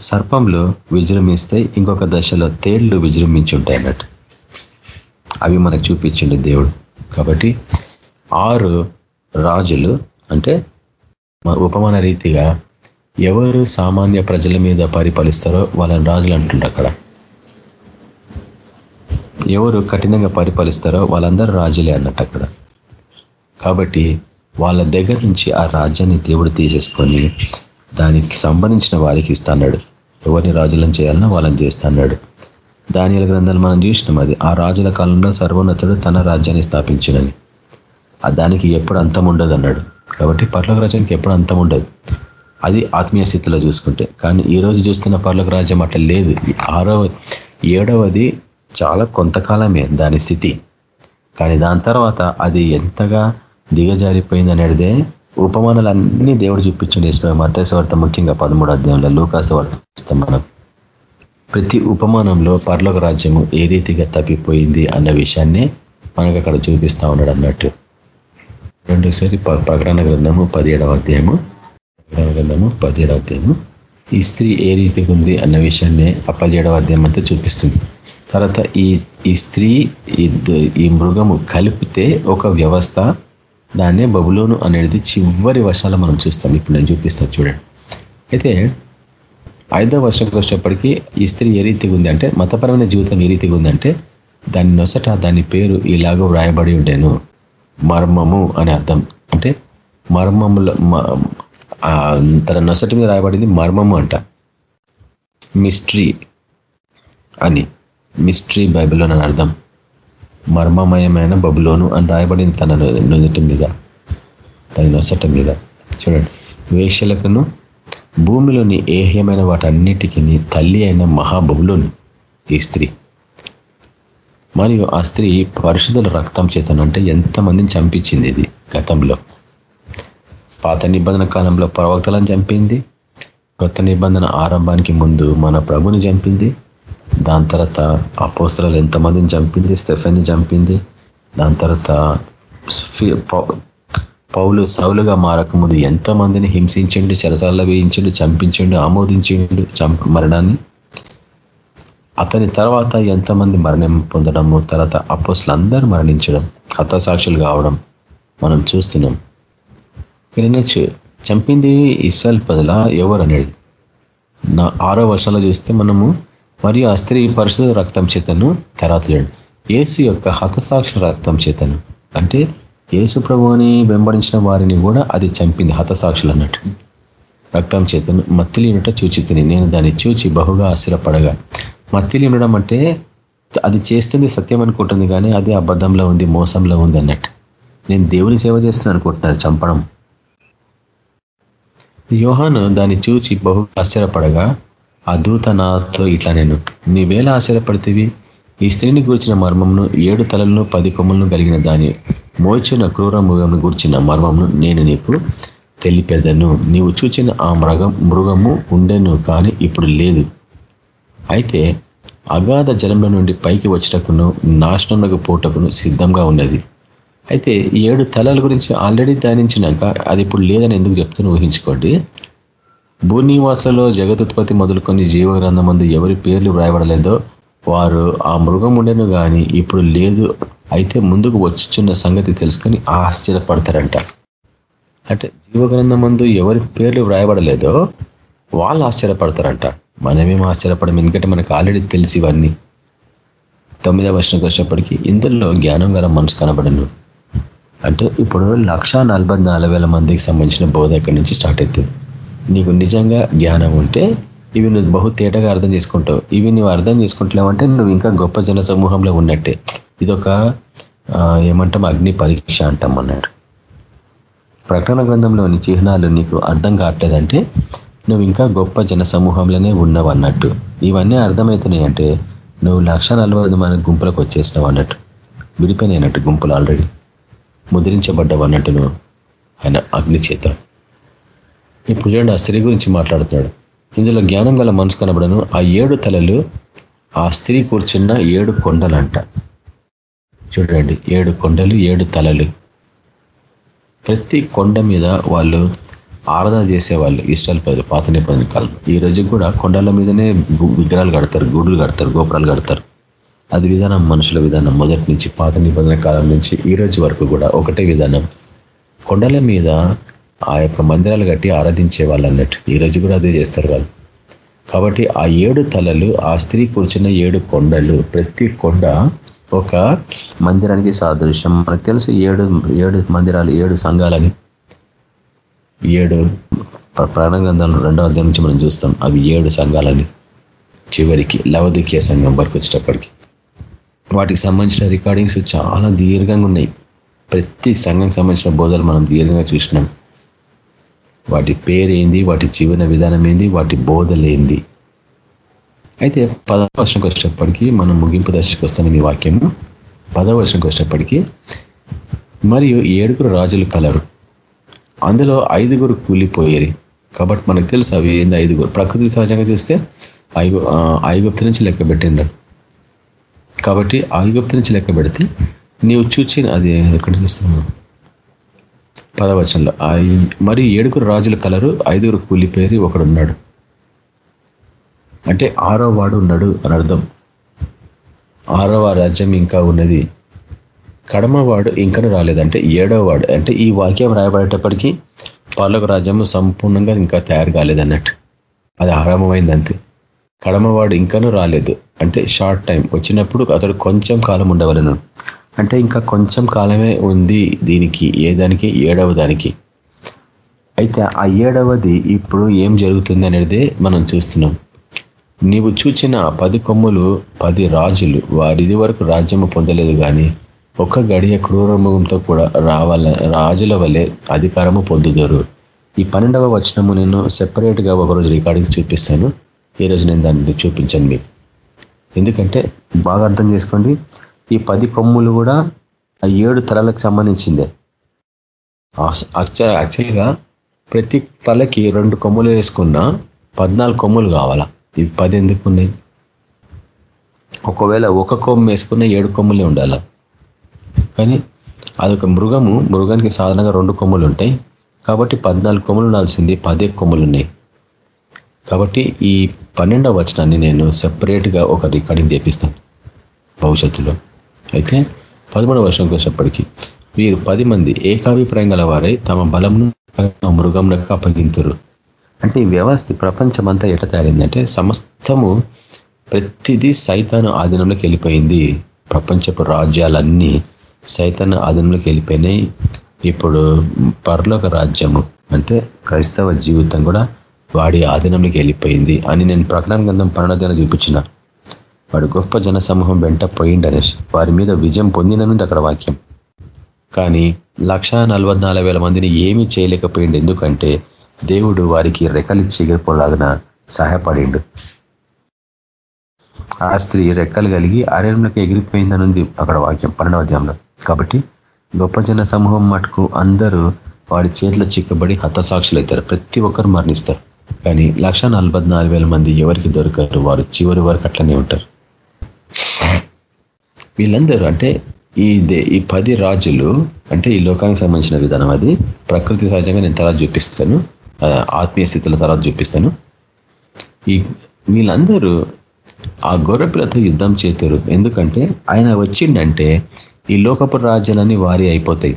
సర్పంలు విజృంభిస్తాయి ఇంకొక దశలో తేళ్ళు విజృంభించుంటాయి అన్నట్టు. అవి మనకు చూపించండి దేవుడు. కాబట్టి ఆరు రాజులు అంటే ఉపమాన రీతిగా ఎవరు సామాన్య ప్రజల మీద పరిపాలిస్తారో వాళ్ళని రాజులు అంటుండ్రు అక్కడ. ఎవరు కఠినంగా పరిపాలిస్తారో వాళ్ళందరూ రాజులే అన్నట్టు అక్కడ. కాబట్టి వాళ్ళ దగ్గర నుంచి ఆ రాజ్యాన్ని దేవుడు తీసేసుకొని దానికి సంబంధించిన వారికి ఇస్తాడు ఎవరిని రాజులను చేయాలన్నా వాళ్ళని చేస్తాడు దానిల గ్రంథాలు మనం చూసినాం అది. ఆ రాజుల కాలంలో సర్వోన్నతుడు తన రాజ్యాన్ని స్థాపించినని. దానికి ఎప్పుడు అంతం ఉండదు అన్నాడు. కాబట్టి పర్లోక రాజ్యానికి ఎప్పుడు అంతం ఉండదు. అది ఆత్మీయ స్థితిలో చూసుకుంటే. కానీ ఈ రోజు చూస్తున్న పర్లోక రాజ్యం అట్లా లేదు. ఆరవ ఏడవది చాలా కొంతకాలమే దాని స్థితి. కానీ దాని తర్వాత అది ఎంతగా దిగజారిపోయింది అనేదే ఉపమానాలన్నీ దేవుడు చూపించండి. ఇష్టం మతేశ్వార్త ముఖ్యంగా పదమూడు అధ్యాయంలో లూకాస వార్త మనం ప్రతి ఉపమానంలో పర్లోక రాజ్యము ఏ రీతిగా తప్పిపోయింది అన్న విషయాన్ని మనకు అక్కడ చూపిస్తా ఉన్నాడు అన్నట్టు. రెండోసారి ప్రకటన గ్రంథము పదిహేడవ అధ్యాయము ప్రకటన గ్రంథము పదిహేడవ అధ్యాయము. ఈ స్త్రీ ఏ రీతిగా ఉంది అన్న విషయాన్ని ఆ పదిహేడవ అధ్యాయం అంతా చూపిస్తుంది. తర్వాత ఈ ఈ స్త్రీ ఈ మృగము కలిపితే ఒక వ్యవస్థ దాన్నే బబులోను అనేది చివరి వర్షాలు మనం చూస్తాం. ఇప్పుడు నేను చూపిస్తాను చూడండి. అయితే ఐదో వర్షంకి వచ్చేప్పటికీ ఈ స్త్రీ ఏ రీతిగా ఉంది అంటే మతపరమైన జీవితం ఏ రీతిగా ఉందంటే దాని నొసట దాని పేరు ఇలాగో వ్రాయబడి ఉండేను. మర్మము అని అర్థం. అంటే మర్మముల తన నొసటి మీద రాయబడింది మర్మము అంట. మిస్ట్రీ అని. మిస్ట్రీ బైబిలోన్ అని అర్థం. మర్మమయమైన బబులోను అని రాయబడింది తన నుదుటి మీద తన నొసట మీద. చూడండి. వేషలకును భూమిలోని ఏహ్యమైన వాటన్నిటికీ తల్లి అయిన మహాబహులోని ఈ స్త్రీ. మరియు ఆ స్త్రీ పరిశుద్ధుల రక్తం చేతను అంటే ఎంతమందిని చంపించింది ఇది గతంలో. పాత నిబంధన కాలంలో ప్రవక్తలను చంపింది కొత్త నిబంధన ఆరంభానికి ముందు మన ప్రభుని చంపింది దాని తర్వాత అపోసరాలు ఎంతమందిని చంపింది స్టెఫెన్ని చంపింది దాని తర్వాత పౌలు సౌలుగా మారకముందు ఎంతమందిని హింసించిండు చెరసాల్లో వేయించిండు చంపించిండు ఆమోదించిండు మరణాన్ని? అతని తర్వాత ఎంతమంది మరణం పొందడము తర్వాత అపోస్లు మరణించడం హతసాక్షులు కావడం మనం చూస్తున్నాం. చంపింది ఇస్రాయల్ ప్రజల ఎవరు అనేది? నా ఆరో వర్షంలో చూస్తే మనము మరియు ఆ స్త్రీ పరిశుధ రక్తం చేతను తర్వాత చూడండి ఏసు యొక్క హతసాక్షుల రక్తం చేతను. అంటే యేసు ప్రభువుని వెంబడించిన వారిని కూడా అది చంపింది హతసాక్షులు అన్నట్టు. రక్తం చేతను మత్తిలి ఉండట చూచితిని. నేను దాన్ని చూచి బహుగా ఆశ్చర్యపడగా మత్తిలి ఉండడం అంటే అది చేస్తుంది సత్యం అనుకుంటుంది కానీ అది అబద్ధంలో ఉంది మోసంలో ఉంది అన్నట్టు. నేను దేవుని సేవ చేస్తున్నాను అనుకుంటున్నాను చంపడం. యోహాను దాన్ని చూచి బహు ఆశ్చర్యపడగా ఆ దూత నాతో ఇట్లా నేను నీవేలా ఆశ్చర్యపడితేవి? ఈ స్త్రీని గురించిన మర్మమును ఏడు తలలను పది కొమ్మలను కలిగిన దాని మోచిన క్రూర మృగమును గురించిన మర్మంను నేను నీకు తెలిపెదను. నీవు చూచిన ఆ మృగం మృగము ఉండెను కానీ ఇప్పుడు లేదు. అయితే అగాధ జలంలో నుండి పైకి వచ్చటకును నాశనంలోకి పోటకును సిద్ధంగా ఉన్నది. అయితే ఏడు తలల గురించి ఆల్రెడీ ధ్యానించినాక అది ఇప్పుడు లేదని ఎందుకు చెప్తున్నా ఊహించుకోండి. భూనివాసులలో జగదుత్పత్తి మొదలుకొని జీవగ్రంథమందు ఎవరి పేర్లు వ్రాయబడలేదో వారు ఆ మృగం ఉండేను కానీ ఇప్పుడు లేదు అయితే ముందుకు వచ్చిచున్న సంగతి తెలుసుకొని ఆశ్చర్యపడతారంట. అంటే జీవగ్రంథమందు ఎవరి పేర్లు వ్రాయబడలేదో వాళ్ళు ఆశ్చర్యపడతారంట. మనమేం ఆశ్చర్యపడం? ఎందుకంటే మనకు ఆల్రెడీ తెలిసి ఇవన్నీ. తొమ్మిదవ వర్షంకి వచ్చేప్పటికీ ఇందులో జ్ఞానం గల మనసు కనబడను. అంటే ఇప్పుడు లక్ష మందికి సంబంధించిన బోధ ఎక్కడి నుంచి స్టార్ట్ అవుతుంది నీకు నిజంగా జ్ఞానం ఉంటే ఇవి నువ్వు బహు తేటగా అర్థం చేసుకుంటావు. ఇవి నువ్వు అర్థం చేసుకుంటలేవంటే నువ్వు ఇంకా గొప్ప జన సమూహంలో ఉన్నట్టే. ఇదొక ఏమంటాం అగ్ని పరీక్ష అంటాం అన్నాడు. ప్రకటన గ్రంథంలోని చిహ్నాలు నీకు అర్థం కావట్లేదంటే నువ్వు ఇంకా గొప్ప జన సమూహంలోనే ఉన్నావు అన్నట్టు. ఇవన్నీ అర్థమవుతున్నాయి అంటే నువ్వు లక్ష మన గుంపులకు వచ్చేసినావు అన్నట్టు. విడిపోయినట్టు గుంపులు ఆల్రెడీ ముద్రించబడ్డావు అన్నట్టు నువ్వు. ఆయన అగ్ని చేత ఇప్పుడు చూడండి ఆ స్త్రీ గురించి మాట్లాడుతున్నాడు. ఇందులో జ్ఞానం గల మనసు కనబడను. ఆ ఏడు తలలు ఆ స్త్రీ కూర్చున్న ఏడు కొండలంట. చూడండి ఏడు కొండలు ఏడు తలలు. ప్రతి కొండ మీద వాళ్ళు ఆరాధన చేసేవాళ్ళు ఇష్టాలు ప్రజలు పాత నిబంధన కాలం ఈ రోజు కూడా కొండల మీదనే విగ్రహాలు కడతారు గూడులు కడతారు గోపురాలు కడతారు. అది విధానం మనుషుల విధానం. మొదటి నుంచి పాత నిబంధన కాలం నుంచి ఈ రోజు వరకు కూడా ఒకటే విధానం. కొండల మీద ఆ యొక్క మందిరాలు కట్టి ఆరాధించే వాళ్ళు అన్నట్టు ఈ రోజు కూడా అదే చేస్తారు వాళ్ళు. కాబట్టి ఆ ఏడు తలలు ఆ స్త్రీ కూర్చున్న ఏడు కొండలు ప్రతి కొండ ఒక మందిరానికి సాదృశ్యం. మనకు తెలుసు ఏడు ఏడు మందిరాలు ఏడు సంఘాలని. ఏడు ప్రాణగ్రంథాలు రెండవ అధ్యాయం నుంచి మనం చూస్తాం. అవి ఏడు సంఘాలని. చివరికి లవదికీయ సంఘం వరకు వచ్చేటప్పటికి. వాటికి సంబంధించిన రికార్డింగ్స్ చాలా దీర్ఘంగా ఉన్నాయి. ప్రతి సంఘం సంబంధించిన బోధలు మనం దీర్ఘంగా చూసినాం. వాటి పేరేంది వాటి జీవన విధానం ఏంది వాటి బోధలేంది. అయితే పదవ వర్షంకి వచ్చేటప్పటికీ మనం ముగింపు దశకు వస్తున్న మీ వాక్యము. పదవ వర్షంకి వచ్చేటప్పటికీ మరియు ఏడుగురు రాజులు కలరు. అందులో ఐదుగురు కూలిపోయేరి. కాబట్టి మనకు తెలుసు అవి ఏంది ఐదుగురు. ప్రకృతి సహజంగా చూస్తే ఐగు ఐగుప్తి నుంచి లెక్క కాబట్టి ఐగుప్తి నుంచి లెక్క పెడితే నీవు చూచి అది ఎక్కడ చూస్తున్నావు? పదవచనంలో మరి ఏడుగురు రాజుల కలరు ఐదుగురు కూలిపోయి ఒకడున్నాడు. అంటే ఆరో వాడు ఉన్నాడు అని అర్థం. ఆరవ రాజ్యం ఇంకా ఉన్నది. కడమవాడు ఇంకనూ రాలేదంటే ఏడవ వాడు. అంటే ఈ వాక్యం రాయబడేటప్పటికీ పాలక రాజ్యము సంపూర్ణంగా ఇంకా తయారు కాలేదన్నట్టు. అది ఆరంభమైంది అంతే కడమవాడు ఇంకనూ రాలేదు. అంటే షార్ట్ టైం. వచ్చినప్పుడు అతడు కొంచెం కాలం ఉండవలను. అంటే ఇంకా కొంచెం కాలమే ఉంది దీనికి ఏ దానికి ఏడవ దానికి. అయితే ఆ ఏడవది ఇప్పుడు ఏం జరుగుతుంది అనేది మనం చూస్తున్నాం. నీవు చూచిన పది కొమ్ములు పది రాజులు వారిది వరకు రాజ్యము పొందలేదు కానీ ఒక్క గడియ క్రూరముఖంతో కూడా రావాల రాజుల వల్లే అధికారము పొందుదరు. ఈ పన్నెండవ వచనము నేను సెపరేట్గా ఒకరోజు రికార్డింగ్స్ చూపిస్తాను. ఈ రోజు నేను దాన్ని చూపించాను మీకు. ఎందుకంటే బాగా అర్థం చేసుకోండి. ఈ పది కొమ్ములు కూడా ఆ ఏడు తలలకు సంబంధించిందే. యాక్చువల్గా ప్రతి తలకి రెండు కొమ్ములు వేసుకున్న పద్నాలుగు కొమ్ములు కావాలా? ఇవి పది ఎందుకు ఉన్నాయి? ఒకవేళ ఒక కొమ్ము వేసుకున్న ఏడు కొమ్ములే ఉండాల? కానీ అదొక మృగము మృగానికి సాధారణంగా రెండు కొమ్ములు ఉంటాయి. కాబట్టి పద్నాలుగు కొమ్ములు ఉండాల్సింది పదే కొమ్ములు ఉన్నాయి. కాబట్టి ఈ పన్నెండవ వచనాన్ని నేను సపరేట్గా ఒక రికార్డింగ్ చేపిస్తాను. భవిష్యత్తులో. అయితే పదమూడవ వర్షంకి వచ్చేప్పటికీ వీరు పది మంది ఏకాభిప్రాయం గల వారై తమ బలంను మృగంలకు అప్పగింతురు. అంటే ఈ వ్యవస్థ ప్రపంచమంతా ఎట్లా తయారైందంటే సమస్తము ప్రతిదీ సైతాను ఆధీనంలోకి వెళ్ళిపోయింది. ప్రపంచపు రాజ్యాలన్నీ సైతాను ఆధీనంలోకి వెళ్ళిపోయినాయి. ఇప్పుడు పర్లోక రాజ్యము అంటే క్రైస్తవ జీవితం కూడా వాడి ఆధీనంలోకి వెళ్ళిపోయింది అని నేను ప్రకటన గ్రంథం పన్నెండో చూపించిన. వాడు గొప్ప జన సమూహం వెంట పోయిండు అనేసి వారి మీద విజయం పొందిననుంది అక్కడ వాక్యం. కానీ లక్ష మందిని ఏమీ చేయలేకపోయిండు. ఎందుకంటే దేవుడు వారికి రెక్కలు ఎగిరిపోలాగిన సహాయపడిండు. ఆ స్త్రీ రెక్కలు కలిగి అరణ్యంలోకి ఎగిరిపోయిందనుంది అక్కడ వాక్యం పన్నెండవ అధ్యాయంలో. కాబట్టి గొప్ప జన సమూహం మటుకు అందరూ వాడి చేతిలో చిక్కబడి హతసాక్షులు అవుతారు ప్రతి ఒక్కరు మరణిస్తారు. కానీ లక్ష మంది ఎవరికి దొరకరు? వారు చివరి వరకు అట్లనే ఉంటారు. వీళ్ళందరూ అంటే ఈ ఈ పది రాజులు అంటే ఈ లోకానికి సంబంధించిన విధానం అది. ప్రకృతి సహజంగా నేను తర్వాత చూపిస్తాను. ఆత్మీయ స్థితిలో తర్వాత చూపిస్తాను. ఈ వీళ్ళందరూ ఆ గొర్రెపిల్లతో యుద్ధం చేతురు. ఎందుకంటే ఆయన వచ్చిండంటే ఈ లోకపు రాజ్యాలన్నీ వారి అయిపోతాయి.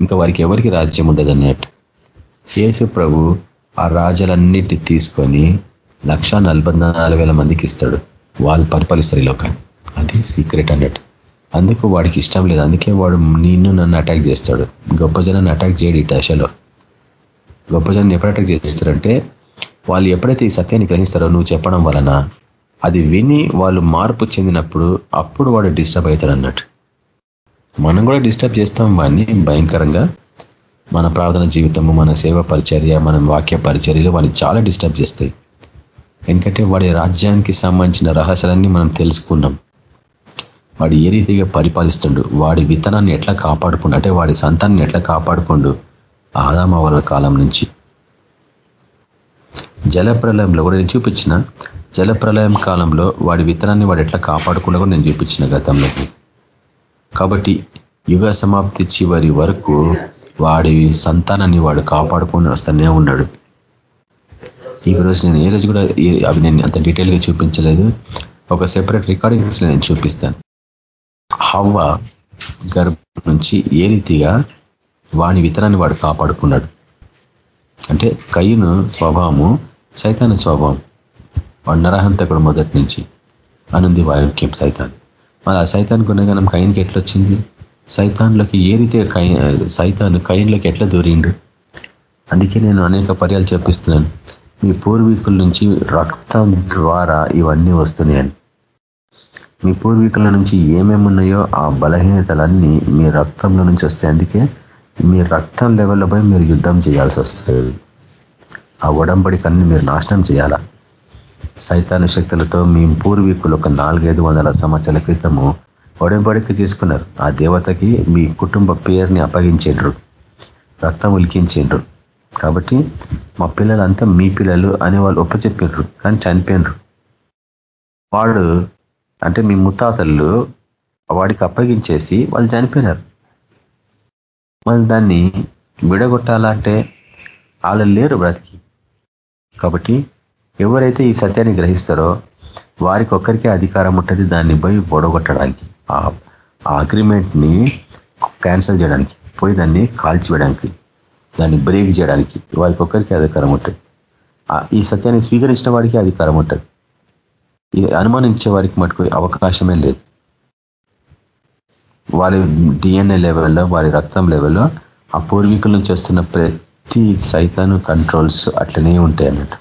ఇంకా వారికి ఎవరికి రాజ్యం ఉండదు అన్నట్టు యేసు ప్రభు ఆ రాజులన్నిటి తీసుకొని లక్ష మందికి ఇస్తాడు. వాళ్ళు పరిపాలిస్తారు ఈ లోకాన్ని. అది సీక్రెట్ అన్నట్టు అందుకు వాడికి ఇష్టం లేదు. అందుకే వాడు నిన్ను నన్ను అటాక్ చేస్తాడు. గొప్ప జనాన్ని అటాక్ చేయడు ఈ దశలో. గొప్ప జనాన్ని ఎప్పుడు అటాక్ చేస్తారంటే వాళ్ళు ఎప్పుడైతే ఈ సత్యాన్ని గ్రహిస్తారో నువ్వు చెప్పడం వలన అది విని వాళ్ళు మార్పు చెందినప్పుడు అప్పుడు వాడు డిస్టర్బ్ అవుతాడు అన్నట్టు. మనం కూడా డిస్టర్బ్ చేస్తాం వాడిని భయంకరంగా. మన ప్రార్థన జీవితము మన సేవ పరిచర్య మన వాక్య పరిచర్యలు వాడిని చాలా డిస్టర్బ్ చేస్తాయి. ఎందుకంటే వాడి రాజ్యానికి సంబంధించిన రహస్యాలన్నీ మనం తెలుసుకున్నాం వాడు ఏ రీతిగా పరిపాలిస్తుండు? వాడి విత్తనాన్ని ఎట్లా కాపాడుకుండు? అంటే వాడి సంతాన్ని ఎట్లా కాపాడుకుండు? ఆదామవల కాలం నుంచి. జలప్రలయంలో కూడా నేను చూపించిన. జలప్రలయం కాలంలో వాడి విత్తనాన్ని వాడు ఎట్లా కాపాడుకుండా కూడా నేను చూపించిన గతంలో. కాబట్టి యుగ సమాప్తి చివరి వరకు వాడి సంతానాన్ని వాడు కాపాడుకొని వస్తూనే ఉన్నాడు. ఈ రోజు నేను ఏ రోజు కూడా అవి నేను అంత డీటెయిల్గా చూపించలేదు. ఒక సెపరేట్ రికార్డింగ్స్ నేను చూపిస్తాను. హవ్వ గర్భం నుంచి ఏ రీతిగా వాని విత్తనాన్ని వాడు కాపాడుకున్నాడు? అంటే కయ్యను స్వభావము సైతాన స్వభావం. వాడు నరహంతకుడు మొదటి నుంచి. అనుంది వాయుక్యం సైతాన్. మరి ఆ సైతాన్ గుణగణం ఎట్లా ఎట్లొచ్చింది? సైతాన్లోకి ఏ రీతిగా కై సైతాన్ కయ్యంలోకి ఎట్లా దూరిండు? అందుకే నేను అనేక పర్యాలు చెప్పిస్తున్నాను. మీ పూర్వీకుల నుంచి రక్తం ద్వారా ఇవన్నీ వస్తున్నాయని. మీ పూర్వీకుల నుంచి ఏమేమి ఉన్నాయో ఆ బలహీనతలన్నీ మీ రక్తంలో నుంచి వస్తాయి. అందుకే మీ రక్తం లెవెల్లో పోయి మీరు యుద్ధం చేయాల్సి వస్తుంది. ఆ ఉడంబడికన్నీ మీరు నాశనం చేయాలా? సైతాన శక్తులతో మీ పూర్వీకులు ఒక నాలుగైదు వందల సంవత్సరాల క్రితము ఒడంబడిక చేసుకున్నారు ఆ దేవతకి మీ కుటుంబ పేరుని అప్పగించేండ్రు. రక్తం ఉలికించిండ్రు. కాబట్టి మా పిల్లలంతా మీ పిల్లలు అని వాళ్ళు ఒప్పచెప్పిండ్రు కానీ చనిపోయినరు వాడు అంటే మీ ముత్తాతలు వాడికి అప్పగించేసి వాళ్ళు చనిపోయినారు. మళ్ళీ దాన్ని విడగొట్టాలంటే వాళ్ళు లేరు బ్రతికి. కాబట్టి ఎవరైతే ఈ సత్యాన్ని గ్రహిస్తారో వారికి ఒక్కరికే అధికారం ఉంటుంది దాన్ని పోయి బొడగొట్టడానికి ఆ అగ్రిమెంట్ని క్యాన్సిల్ చేయడానికి పోయి దాన్ని కాల్చివేయడానికి. దాన్ని బ్రేక్ చేయడానికి వాళ్ళకి ఒక్కరికి అధికారం ఉంటుంది. ఈ సత్యాన్ని స్వీకరించిన వాడికి అధికారం ఉంటుంది. ఇది అనుమానించే వారికి మటుకు అవకాశమే లేదు. వారి డిఎన్ఏ లెవెల్లో వారి రక్తం లెవెల్లో ఆ పూర్వీకుల నుంచి వస్తున్న ప్రతి సైతాను కంట్రోల్స్ అట్లనే ఉంటాయి అన్నట్టు.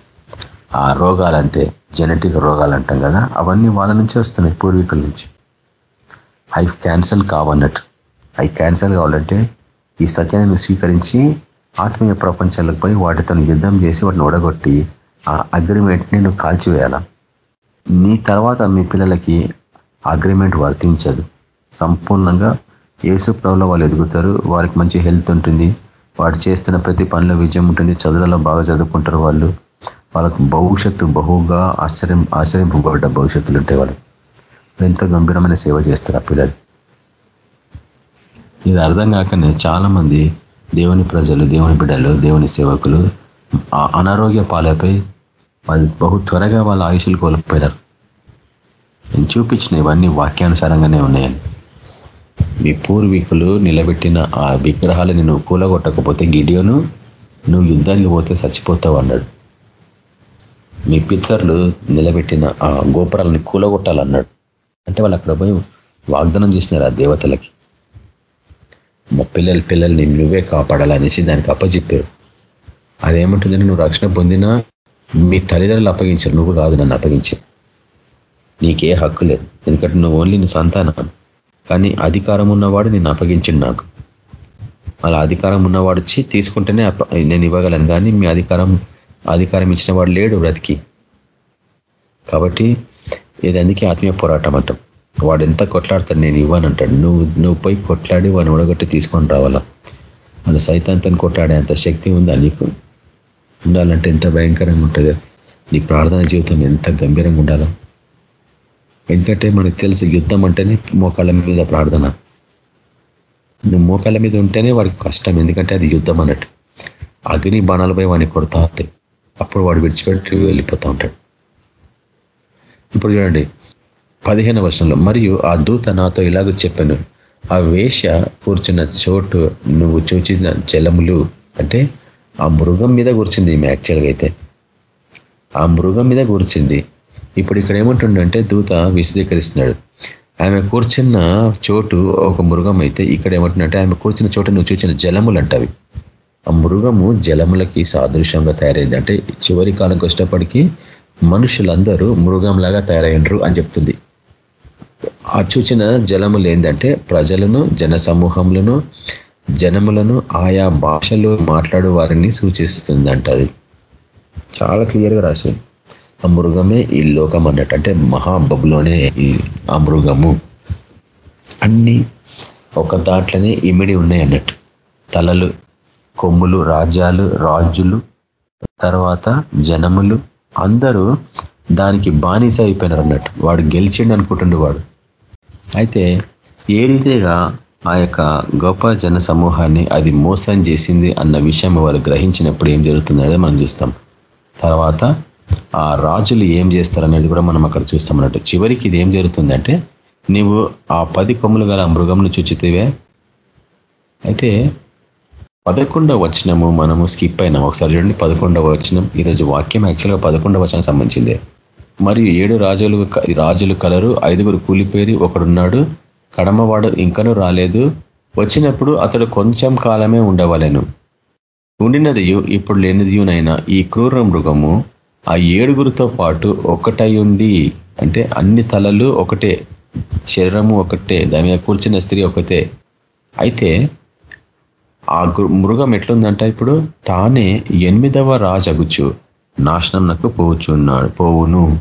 ఆ రోగాలంటే జెనెటిక్ రోగాలు అంటాం కదా అవన్నీ వాళ్ళ నుంచే వస్తున్నాయి పూర్వీకుల నుంచి. అవి క్యాన్సల్ కావన్నట్టు. అవి క్యాన్సల్ కావాలంటే ఈ సత్యాన్ని స్వీకరించి ఆత్మీయ ప్రపంచాలకు పోయి వాటితో యుద్ధం చేసి వాటిని ఓడగొట్టి ఆ అగ్రిమెంట్ని నువ్వు కాల్చివేయాల? నీ తర్వాత మీ పిల్లలకి అగ్రిమెంట్ వర్తించదు. సంపూర్ణంగా ఏసు ప్రభులో వాళ్ళు ఎదుగుతారు. వారికి మంచి హెల్త్ ఉంటుంది. వాడు చేస్తున్న ప్రతి పనిలో విజయం ఉంటుంది. చదువులలో బాగా చదువుకుంటారు వాళ్ళు. వాళ్ళకు భవిష్యత్తు బహుగా ఆశ్చర్యం ఆశ్చర్యింపబడ్డ భవిష్యత్తులు ఉంటాయి వాళ్ళు ఎంతో గంభీరమైన సేవ చేస్తారు ఆ పిల్లలు. ఇది అర్థం కాకనే చాలామంది దేవుని ప్రజలు దేవుని బిడ్డలు దేవుని సేవకులు అనారోగ్య పాలపై వాళ్ళు బహు త్వరగా వాళ్ళ ఆయుషులు కోల్పోయినారు. నేను చూపించిన ఇవన్నీ వాక్యానుసారంగానే ఉన్నాయని. మీ పూర్వీకులు నిలబెట్టిన ఆ విగ్రహాలని నువ్వు కూలగొట్టకపోతే గిడియోను నువ్వు యుద్ధానికి పోతే చచ్చిపోతావు అన్నాడు. మీ పితరులు నిలబెట్టిన ఆ గోపురాలని కూలగొట్టాలన్నాడు. అంటే వాళ్ళు అక్కడ పోయి వాగ్దానం చేసినారు ఆ దేవతలకి. మా పిల్లల పిల్లల్ని నువ్వే కాపాడాలనేసి దానికి అప్పచెప్పారు అదేమంటుందని నువ్వు రక్షణ పొందినా మీ తల్లిదండ్రులు అప్పగించారు. నువ్వు కాదు నన్ను అప్పగించావు నీకే హక్కు లేదు. ఎందుకంటే నువ్వు ఓన్లీ నువ్వు సంతానం. కానీ అధికారం ఉన్నవాడు నేను అప్పగించింది నాకు. అలా అధికారం ఉన్నవాడు వచ్చి తీసుకుంటేనే నేను ఇవ్వగలను. కానీ మీ అధికారం అధికారం ఇచ్చిన వాడు లేడు బ్రతికి. కాబట్టి ఇది అందుకే ఆత్మీయ పోరాటం అంటాం. వాడు ఎంత కొట్లాడతాడు నేను ఇవ్వనంటాడు నువ్వు నువ్వు పోయి కొట్లాడి వాడిని ఉడగొట్టి తీసుకొని రావాలా? మన సైతాంతం కొట్లాడే అంత శక్తి ఉందా నీకు? ఉండాలంటే ఎంత భయంకరంగా ఉంటుంది? నీ ప్రార్థన జీవితం ఎంత గంభీరంగా ఉండాలా? ఎందుకంటే మనకు తెలుసు యుద్ధం అంటేనే మోకాళ్ళ మీద ప్రార్థన. నువ్వు మోకాళ్ళ మీద ఉంటేనే వాడికి కష్టం ఎందుకంటే అది యుద్ధం అన్నట్టు. అగ్ని బాణాలపై వాడిని కొడతా ఉంటాయి అప్పుడు వాడు విడిచిపెట్టి వెళ్ళిపోతూ ఉంటాడు. ఇప్పుడు చూడండి పదిహేను వర్షంలో మరియు ఆ దూత నాతో ఇలాగ చెప్పాను ఆ వేష కూర్చున్న చోటు నువ్వు చూచిన జలములు అంటే ఆ మృగం మీద కూర్చుంది ఈమె యాక్చువల్గా అయితే. ఆ మృగం మీద కూర్చుంది. ఇప్పుడు ఇక్కడ ఏమంటుండంటే దూత విశదీకరిస్తున్నాడు. ఆమె కూర్చున్న చోటు ఒక మృగం అయితే ఇక్కడ ఏమంటుందంటే ఆమె కూర్చున్న చోటు నువ్వు చూసిన జలములు అంటవి. ఆ మృగము జలములకి సాదృశ్యంగా తయారైంది. అంటే చివరి కాలంకి వచ్చేటప్పటికీ మనుషులందరూ మృగంలాగా తయారైనరు అని చెప్తుంది. ఆ చూచిన జలములు ఏంటంటే ప్రజలను జన సమూహములను జనములను ఆయా భాషలు మాట్లాడు వారిని సూచిస్తుందంట అది. చాలా క్లియర్గా రాసింది. ఆ మృగమే ఈ లోకం అన్నట్టు. అంటే మహాబబులోనే ఈ ఆ మృగము. అన్ని ఒక దాంట్లోనే ఇమిడి ఉన్నాయి అన్నట్టు. తలలు కొమ్ములు రాజ్యాలు రాజులు తర్వాత జనములు అందరూ దానికి బానిస అయిపోయినారు అన్నట్టు వాడు గెలిచిండు అనుకుంటుండే వాడు. అయితే ఏ రీతిగా ఆ యొక్క గొప్ప జన సమూహాన్ని అది మోసం చేసింది అన్న విషయం వారు గ్రహించినప్పుడు ఏం జరుగుతుందనేది మనం చూస్తాం. తర్వాత ఆ రాజులు ఏం చేస్తారనేది కూడా మనం అక్కడ చూస్తాం అన్నట్టు. చివరికి ఇది ఏం జరుగుతుందంటే నీవు ఆ పది కొమ్ములు గల మృగంను చూచితేవే. అయితే పదకొండవ వచనము మనము స్కిప్ అయినాం. ఒకసారి చూడండి పదకొండవ వచనం. ఈరోజు వాక్యం యాక్చువల్గా పదకొండవ వచనం సంబంధించిందే. మరియు ఏడు రాజులు రాజులు కలరు ఐదుగురు కూలిపోయి ఒకడున్నాడు. కడమవాడు ఇంకనూ రాలేదు. వచ్చినప్పుడు అతడు కొంచెం కాలమే ఉండవలెను. ఉండినదియు ఇప్పుడు లేనిదియునైనా ఈ క్రూర మృగము ఆ ఏడుగురితో పాటు ఒకటై ఉండి అంటే అన్ని తలలు ఒకటే శరీరము ఒకటే దాని మీద కూర్చున్న స్త్రీ ఒకటే అయితే ఆ మృగం ఎట్లుందంట ఇప్పుడు? తానే ఎనిమిదవ రాజగుచ్చు. నాశనం నాకు పోవచ్చున్నాడు. పోవును.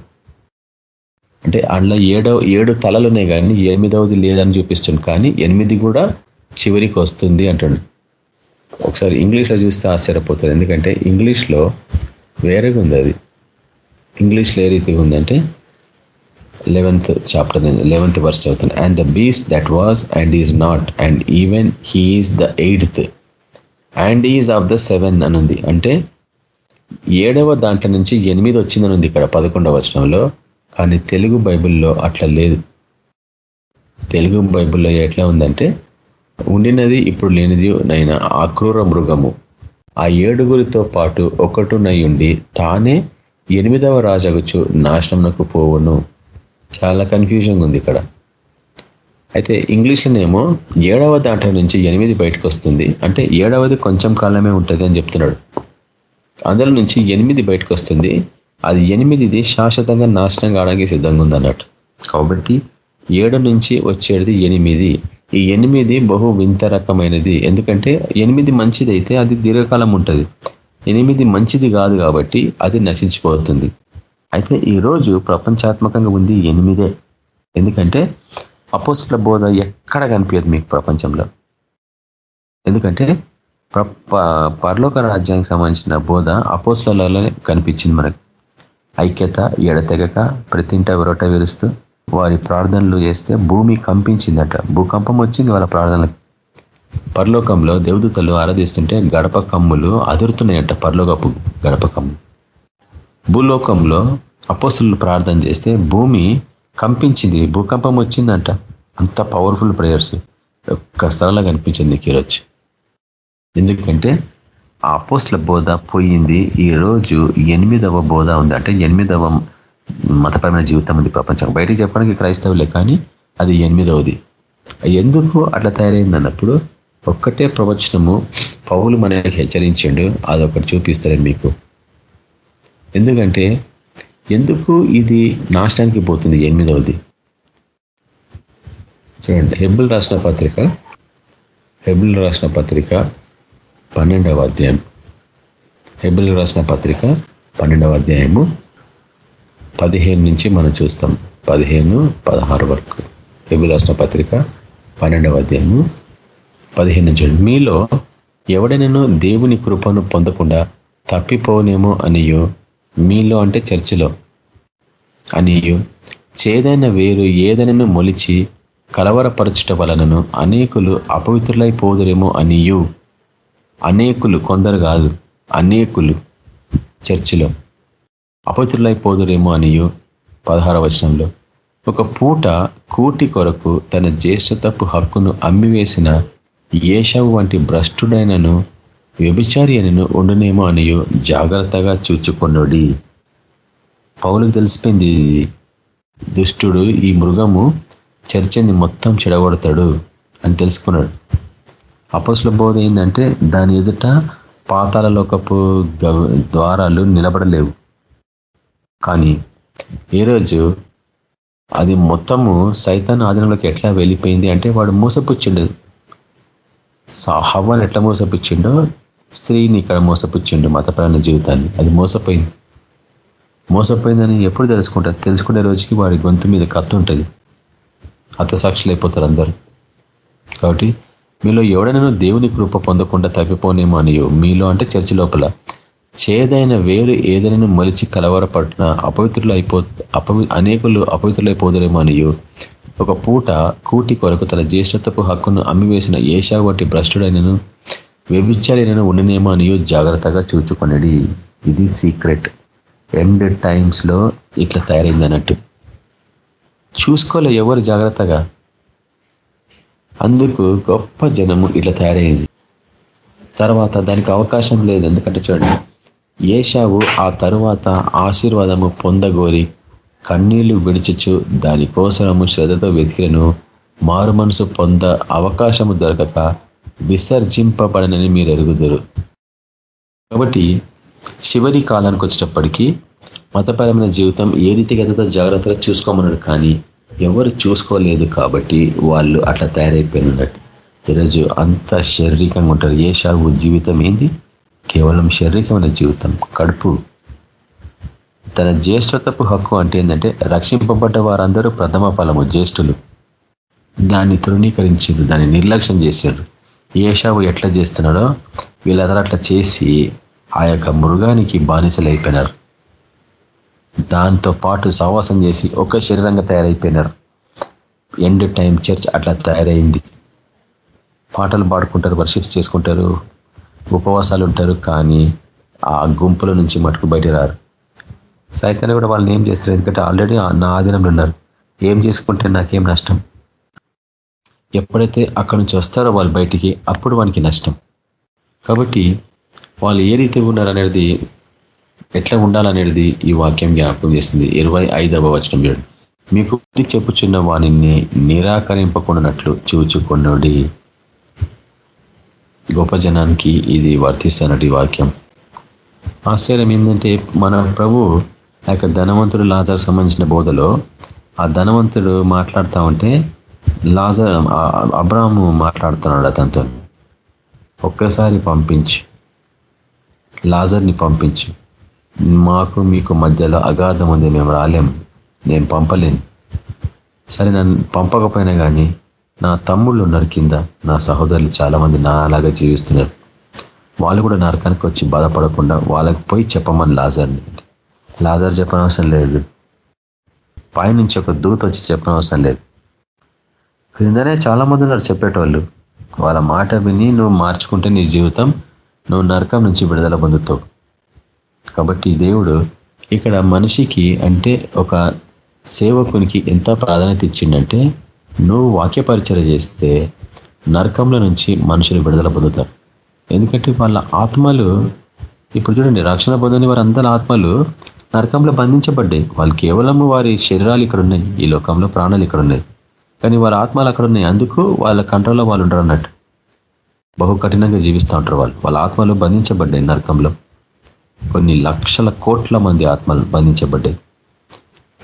అంటే అందులో ఏడవ ఏడు తలలునే కానీ ఎనిమిదవది లేదని చూపిస్తుంది కానీ ఎనిమిది కూడా చివరికి వస్తుంది అంటాడు. ఒకసారి ఇంగ్లీష్లో చూస్తే ఆశ్చర్యపోతుంది ఎందుకంటే ఇంగ్లీష్లో వేరేగా ఉంది అది. ఇంగ్లీష్లో ఏ రీతిగా ఉందంటే లెవెన్త్ చాప్టర్ లెవెన్త్ వర్స్ చదువుతాను. And the beast that was and is not and even he is the eighth and is of the seven అనుంది అంటే ఏడవ దాంట్లో నుంచి ఎనిమిది వచ్చిందని ఉంది ఇక్కడ పదకొండవ వచనంలో కానీ తెలుగు బైబిల్లో అట్లా లేదు. తెలుగు బైబిల్లో ఎట్లా ఉందంటే ఉండినది ఇప్పుడు లేనిది నైనా ఆక్రూర మృగము. ఆ ఏడుగురితో పాటు ఒకటునై ఉండి తానే ఎనిమిదవ రాజగుచ్చు నాశనంకు పోవును. చాలా కన్ఫ్యూజన్ ఉంది ఇక్కడ. అయితే ఇంగ్లీష్లోనేమో ఏడవ దాంట్లో నుంచి ఎనిమిది బయటకు వస్తుంది అంటే ఏడవది కొంచెం కాలమే ఉంటుంది అని చెప్తున్నాడు. అందులో నుంచి ఎనిమిది బయటకు వస్తుంది అది ఎనిమిదిది శాశ్వతంగా నాశనం కావడానికి సిద్ధంగా ఉందన్నట్టు. కాబట్టి ఏడు నుంచి వచ్చేది ఎనిమిది. ఈ ఎనిమిది బహు వింత రకమైనది. ఎందుకంటే ఎనిమిది మంచిది అయితే అది దీర్ఘకాలం ఉంటుంది. ఎనిమిది మంచిది కాదు కాబట్టి అది నశించిపోతుంది. అయితే ఈరోజు ప్రపంచాత్మకంగా ఉంది ఎనిమిదే. ఎందుకంటే అపోస్ల బోధ ఎక్కడ కనిపించదు మీకు ప్రపంచంలో. ఎందుకంటే పరలోక రాజ్యానికి సంబంధించిన బోధ అపోస్లలోనే కనిపించింది మనకు. ఐక్యత ఎడతెగక ప్రతింట విరొట విరుస్తూ వారి ప్రార్థనలు చేస్తే భూమి కంపించిందట. భూకంపం వచ్చింది వాళ్ళ ప్రార్థనలకు. పరలోకంలో దేవదూతలు ఆరాధిస్తుంటే గడప కమ్ములు అదురుతున్నాయట పరలోకపు గడప కమ్ము భూలోకంలో అపోసులు ప్రార్థన చేస్తే భూమి కంపించింది. భూకంపం వచ్చిందంట. అంత పవర్ఫుల్ ప్రేయర్స్ ఒక్క స్థలంలో కనిపించింది ఈరోజు. ఎందుకంటే ఆ అపోస్ల బోధ పోయింది. ఈ రోజు ఎనిమిదవ బోధ ఉంది. అంటే ఎనిమిదవ మతపరమైన జీవితం ఉంది ప్రపంచం. బయటికి చెప్పడానికి క్రైస్తవులే కానీ అది ఎనిమిదవది. ఎందుకు అట్లా తయారైంది అన్నప్పుడు ఒక్కటే ప్రవచనము పౌలు మనకి హెచ్చరించిండు. అదొకటి చూపిస్తారని మీకు. ఎందుకంటే ఎందుకు ఇది నాశనానికి పోతుంది ఎనిమిదవది? చూడండి. హెబుల్ రాసిన పత్రిక. హెబుల్ రాసిన పత్రిక పన్నెండవ అధ్యాయం. హెబుల్ రాసిన పత్రిక పన్నెండవ అధ్యాయము. పదిహేను నుంచి మనం చూస్తాం. పదిహేను పదహారు వరకు. హెబుల్ రాసిన పత్రిక పన్నెండవ అధ్యాయము. పదిహేను నుంచి మీలో ఎవడైనాను దేవుని కృపను పొందకుండా తప్పిపోనేమో అనియో? మీలో అంటే చర్చిలో అనియో? చేదైన వేరు ఏదైనా మొలిచి కలవరపరచుట వలనను అనేకులు అపవిత్రులైపోదురేమో అనియు? అనేకులు కొందరు కాదు అనేకులు చర్చిలో. అపవిత్రులైపోదురేమో అనియు పదహార వచనంలో. ఒక పూట కూటి కొరకు తన జ్యేష్ఠతపు హక్కును అమ్మివేసిన ఏషవు వంటి భ్రష్టుడైనను వ్యభిచారి అనను ఉండునేమో అనియో జాగ్రత్తగా చూచుకొనుడి. పౌలకు తెలిసిపోయింది దుష్టుడు ఈ మృగము చర్చని మొత్తం చెడగొడతాడు అని తెలుసుకున్నాడు. అపస్ల బోధ ఏంటంటే దాని ఎదుట పాతాల లోకపు ద్వారాలు నిలబడలేవు. కానీ ఈరోజు అది మొత్తము సైతాన్ ఆధీనంలోకి ఎట్లా వెళ్ళిపోయింది అంటే వాడు మోసపుచ్చిండు. హవ్వను ఎట్లా మోసపుచ్చిండో స్త్రీని ఇక్కడ మోసపుచ్చిండు మతపరమైన జీవితాన్ని. అది మోసపోయింది. మోసపోయిందని ఎప్పుడు తెలుసుకుంటారు? తెలుసుకునే రోజుకి వాడి గొంతు మీద కత్తు ఉంటుంది. హతసాక్షులు అయిపోతారు అందరూ. కాబట్టి మీలో ఎవడైనా దేవుని కృప పొందకుండా తప్పిపోనేమో అనియో. మీలో అంటే చర్చి లోపల. చేదైన వేరు ఏదైనా మలిచి కలవరపడిన అపవిత్రులు అయిపో అపవి అనేకులు అపవిత్రులైపోదురేమో అనియో. ఒక పూట కూటి కొరకు తన జ్యేష్ఠతపు హక్కును అమ్మివేసిన ఏషా వంటి భ్రష్టుడైనను వ్యభిచారైనను ఉండనేమో అనియో జాగ్రత్తగా చూచుకొనడి. ఇది సీక్రెట్. ఎండ్ టైమ్స్లో ఇట్లా తయారైంది అన్నట్టు చూసుకోలే ఎవరు జాగ్రత్తగా. అందుకు గొప్ప జనము ఇట్లా తయారైంది. తర్వాత దానికి అవకాశం లేదు. ఎందుకంటే చూడండి ఏషావు ఆ తరువాత ఆశీర్వాదము పొందగోరి కన్నీళ్ళు విడిచిచ్చు దానికోసము శ్రద్ధతో వెతికిలను మారు మనసు పొంద అవకాశము దొరకక విసర్జింపబడనని మీరు ఎరుగుదురు. కాబట్టి చివరి కాలానికి వచ్చేటప్పటికీ మతపరమైన జీవితం ఏ రీతిగతతో జాగ్రత్తగా చూసుకోమన్నాడు కానీ ఎవరు చూసుకోలేదు కాబట్టి వాళ్ళు అట్లా తయారైపోయినట్టు ఈరోజు అంత శారీరకంగా ఉంటారు. ఏ షాగు జీవితం ఏంది? కేవలం శారీరకమైన జీవితం. కడుపు. తన జ్యేష్ఠతపు హక్కు అంటే ఏంటంటే రక్షింపబడ్డ వారందరూ ప్రథమ ఫలము జ్యేష్ఠులు. దాన్ని తృణీకరించారు దాన్ని నిర్లక్ష్యం చేశారు ఏషావు ఎట్లా చేస్తున్నాడో వీళ్ళందరూ అట్లా చేసి ఆ యొక్క మృగానికి బానిసలైపోయినారు. దాంతో పాటు సహవాసం చేసి ఒక శరీరంగా తయారైపోయినారు. ఎండ్ టైం చర్చ్ అట్లా తయారైంది. పాటలు పాడుకుంటారు వర్షిప్స్ చేసుకుంటారు ఉపవాసాలు ఉంటారు కానీ ఆ గుంపుల నుంచి మటుకు బయట రారు. సైతాన్ని కూడా వాళ్ళని ఏం చేస్తారు ఎందుకంటే ఆల్రెడీ నా ఆధీనంలో ఉన్నారు. ఏం చేసుకుంటే నాకేం నష్టం? ఎప్పుడైతే అక్కడి నుంచి వస్తారో వాళ్ళు బయటికి అప్పుడు వానికి నష్టం. కాబట్టి వాళ్ళు ఏ రీతి ఉన్నారనేది ఎట్లా ఉండాలనేది ఈ వాక్యం జ్ఞాపకం చేస్తుంది. ఇరవై ఐదవ వచనం చూడండి. మీకు బుద్ధి చెప్పుచున్న వాణిని నిరాకరింపకుండానట్లు చూచుకున్నది గొప్ప జనానికి ఇది వర్తిస్తున్నటి వాక్యం. ఆశ్చర్యం ఏంటంటే మన ప్రభు ఆ యొక్క ధనవంతుడు లాజర్ సంబంధించిన బోధలో ఆ ధనవంతుడు మాట్లాడుతూ ఉంటే లాజర్ అబ్రాహము మాట్లాడుతున్నాడు అతనితో. ఒక్కసారి పంపించి. లాజర్ని పంపించి. మాకు మీకు మధ్యలో అగాధం ఉంది మేము రాలేము నేను పంపలేను. సరే నన్ను పంపకపోయినా కానీ నా తమ్ముళ్ళు ఉన్నారు కింద. నా సహోదరులు చాలామంది నాలాగా జీవిస్తున్నారు. వాళ్ళు కూడా నరకానికి వచ్చి బాధపడకుండా వాళ్ళకి పోయి చెప్పమని లాజర్ని. లాజర్ చెప్పనవసరం లేదు. పైనుంచి ఒక దూత వచ్చి చెప్పనవసరం లేదు. క్రిందనే చాలా మంది ఉన్నారు చెప్పేటోళ్ళు. వాళ్ళ మాట విని నువ్వు మార్చుకుంటే నీ జీవితం నువ్వు నరకం నుంచి విడుదల పొందుతావు. కాబట్టి దేవుడు ఇక్కడ మనిషికి అంటే ఒక సేవకునికి ఎంత ప్రాధాన్యత ఇచ్చిండంటే నువ్వు వాక్యపరిచయ చేస్తే నరకంలో నుంచి మనుషులు విడుదల పొందుతారు. ఎందుకంటే వాళ్ళ ఆత్మలు ఇప్పుడు చూడండి రక్షణ పొందని వారందరి ఆత్మలు నరకంలో బంధించబడ్డాయి. వాళ్ళు కేవలము వారి శరీరాలు ఇక్కడ ఉన్నాయి ఈ లోకంలో ప్రాణాలు ఇక్కడ ఉన్నాయి. కానీ వారి ఆత్మలు అక్కడ ఉన్నాయి అందుకు వాళ్ళ కంట్రోల్లో వాళ్ళు ఉండరు అన్నట్టు బహు కఠినంగా జీవిస్తూ ఉంటారు వాళ్ళు. వాళ్ళ ఆత్మలు బంధించబడ్డాయి నరకంలో. కొన్ని లక్షల కోట్ల మంది ఆత్మలు బంధించబడ్డాయి.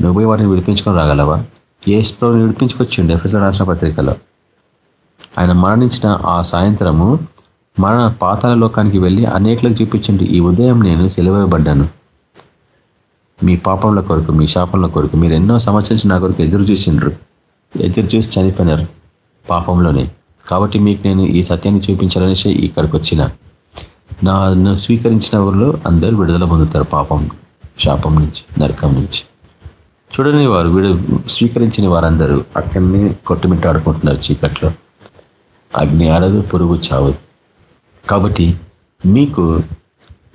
నువ్వు పోయి వాటిని విడిపించుకొని రాగలవా? ఏ స్ప్రవ్ని విడిపించుకొచ్చిండు? ఎఫ్ఎస్ఆర్ రాసిన పత్రికలో. ఆయన మరణించిన ఆ సాయంత్రము మరణ పాతాల లోకానికి వెళ్ళి అనేకులకు చూపించండి ఈ ఉదయం నేను సెలవేయబడ్డాను. మీ పాపంల కొరకు మీ శాపంల కొరకు మీరు ఎన్నో సంవత్సరించి నా కొరకు ఎదురు చూసిండ్రు. ఎదురు చూసి చనిపోయినారు పాపంలోనే. కాబట్టి మీకు నేను ఈ సత్యాన్ని చూపించాలనేసి ఇక్కడికి వచ్చిన నాను స్వీకరించిన వాళ్ళు అందరూ విడుదల పొందుతారు పాపం శాపం నుంచి నరకం నుంచి. చూడని వారు వీడు స్వీకరించిన వారందరూ అక్కడనే కొట్టుమిట్టాడుకుంటున్నారు చీకట్లో. అగ్ని ఆరదు పురుగు చావదు. కాబట్టి మీకు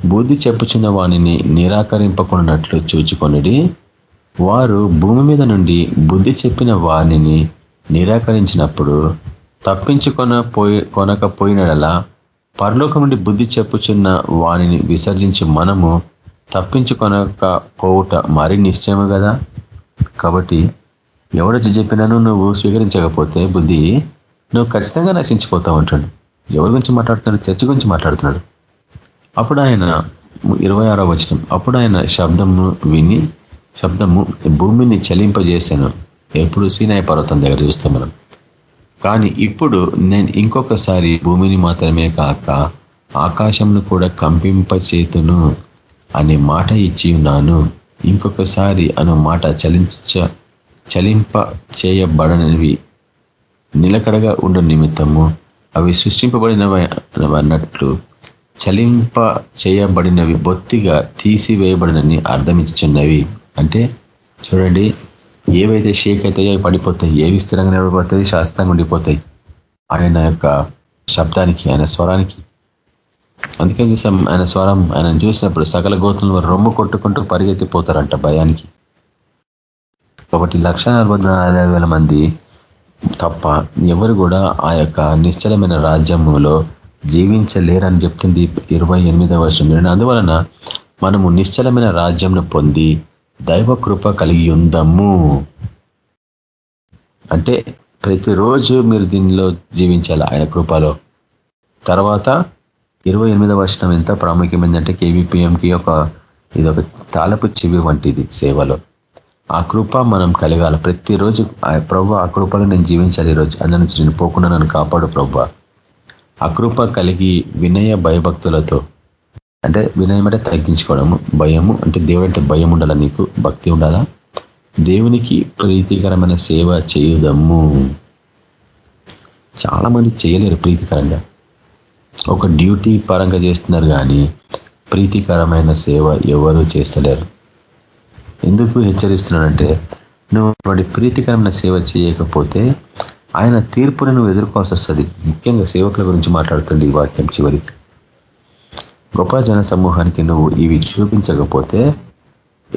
బుద్ధి చెప్పుచున్న వాణిని నిరాకరింపకున్నట్లు చూచుకొనిడి. వారు భూమి మీద నుండి బుద్ధి చెప్పిన వాణిని నిరాకరించినప్పుడు తప్పించుకొన పోయి కొనకపోయినడలా పరలోకం నుండి బుద్ధి చెప్పుచున్న వాణిని విసర్జించి మనము తప్పించుకొనక పోవుట మరీ నిశ్చయము కదా? కాబట్టి ఎవడొచ్చి చెప్పినాను నువ్వు స్వీకరించకపోతే బుద్ధి నువ్వు ఖచ్చితంగా నశించిపోతావు అంటాడు. ఎవరి గురించి మాట్లాడుతున్నాడు? చర్చ గురించి మాట్లాడుతున్నాడు. అప్పుడు ఆయన ఇరవై ఆరో వచనం. అప్పుడు ఆయన శబ్దము విని శబ్దము భూమిని చలింపజేశాను ఎప్పుడు సీనాయ పర్వతం దగ్గర చూస్తాం మనం. కానీ ఇప్పుడు నేను ఇంకొకసారి భూమిని మాత్రమే కాక ఆకాశంను కూడా కంపింపచేతును అనే మాట ఇచ్చి ఉన్నాను. ఇంకొకసారి అను మాట చలించ చలింప చేయబడనివి నిలకడగా ఉండ నిమిత్తము. అవి సృష్టింపబడినవి అన్నట్లు చలింప చేయబడినవి బొత్తిగా తీసివేయబడినని అర్థమించున్నవి అంటే చూడండి ఏవైతే షేక్ అవుతాయో పడిపోతాయి. ఏవి స్థిరంగా నిలబడిపోతాయి శాశ్వతంగా ఉండిపోతాయి. ఆయన యొక్క శబ్దానికి ఆయన స్వరానికి. అందుకే చూసాం ఆయన స్వరం ఆయన చూసినప్పుడు సకల గోతులను రొమ్ము కొట్టుకుంటూ పరిగెత్తిపోతారంట భయానికి. కాబట్టి లక్ష మంది తప్ప ఎవరు కూడా ఆ యొక్క నిశ్చలమైన రాజ్యములో జీవించలేరని చెప్తుంది ఇరవై ఎనిమిదవ వర్షం. అందువలన మనము నిశ్చలమైన రాజ్యంను పొంది దైవ కృప కలిగి ఉందము అంటే ప్రతిరోజు మీరు దీనిలో జీవించాలి ఆయన కృపలో? తర్వాత ఇరవై ఎనిమిదవ వర్షం ఎంత ప్రాముఖ్యమైందంటే కేవీపీఎంకి ఒక ఇది ఒక తాలపు చెవి వంటిది సేవలో. ఆ కృప మనం కలగాల. ప్రతిరోజు ప్రభు ఆ కృపలో నేను జీవించాలి ఈరోజు. అందు నుంచి నేను పోకుండా నన్ను కాపాడు ప్రభు ఆ కృప కలిగి వినయ భయభక్తులతో అంటే వినయం అంటే తగ్గించుకోవడము భయము అంటే దేవుడు అంటే భయం ఉండాలా నీకు? భక్తి ఉండాలా? దేవునికి ప్రీతికరమైన సేవ చేయుదము. చాలా మంది చేయలేరు ప్రీతికరంగా. ఒక డ్యూటీ పరంగా చేస్తున్నారు కానీ ప్రీతికరమైన సేవ ఎవరు చేస్తలేరు. ఎందుకు హెచ్చరిస్తున్నానంటే నువ్వు వాడి ప్రీతికరమైన సేవ చేయకపోతే ఆయన తీర్పుని నువ్వు ఎదుర్కోవాల్సి వస్తుంది. ముఖ్యంగా సేవకుల గురించి మాట్లాడుతుంది ఈ వాక్యం చివరికి. గొప్ప జన సమూహానికి నువ్వు ఇవి చూపించకపోతే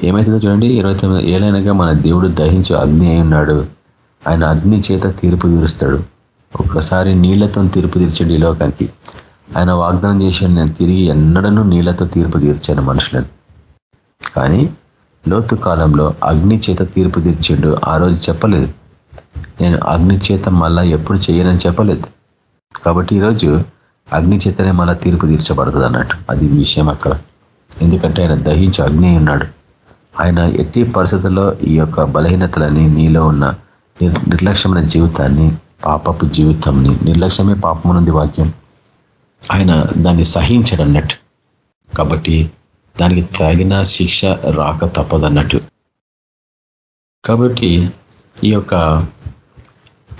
ఏమవుతుందో చూడండి ఇరవై తొమ్మిది ఏలైనగా మన దేవుడు దహించి అగ్ని అయి ఉన్నాడు. ఆయన అగ్ని చేత తీర్పు తీరుస్తాడు. ఒక్కసారి నీళ్ళతో తీర్పు తీర్చండి ఈ లోకానికి. ఆయన వాగ్దానం చేశాను నేను తిరిగి ఎన్నడను నీళ్ళతో తీర్పు తీర్చాను మనుషులను. కానీ లోతు కాలంలో అగ్ని చేత తీర్పు తీర్చిండు ఆ రోజు చెప్పలేదు. నేను అగ్ని చేత మళ్ళా ఎప్పుడు చేయనని చెప్పలేదు. కాబట్టి ఈరోజు అగ్ని చేతనే మళ్ళా తీర్పు తీర్చబడుతుంది అన్నట్టు. అది విషయం అక్కడ. ఎందుకంటే ఆయన దహించి అగ్ని ఉన్నాడు. ఆయన ఎట్టి పరిస్థితుల్లో ఈ యొక్క బలహీనతలని నీలో ఉన్న నిర్లక్ష్యమైన జీవితాన్ని పాపపు జీవితంని నిర్లక్ష్యమే పాపమునుంది వాక్యం. ఆయన దాన్ని సహించడన్నట్టు కాబట్టి దానికి తగిన శిక్ష రాక తప్పదన్నట్టు కాబట్టి ఈ యొక్క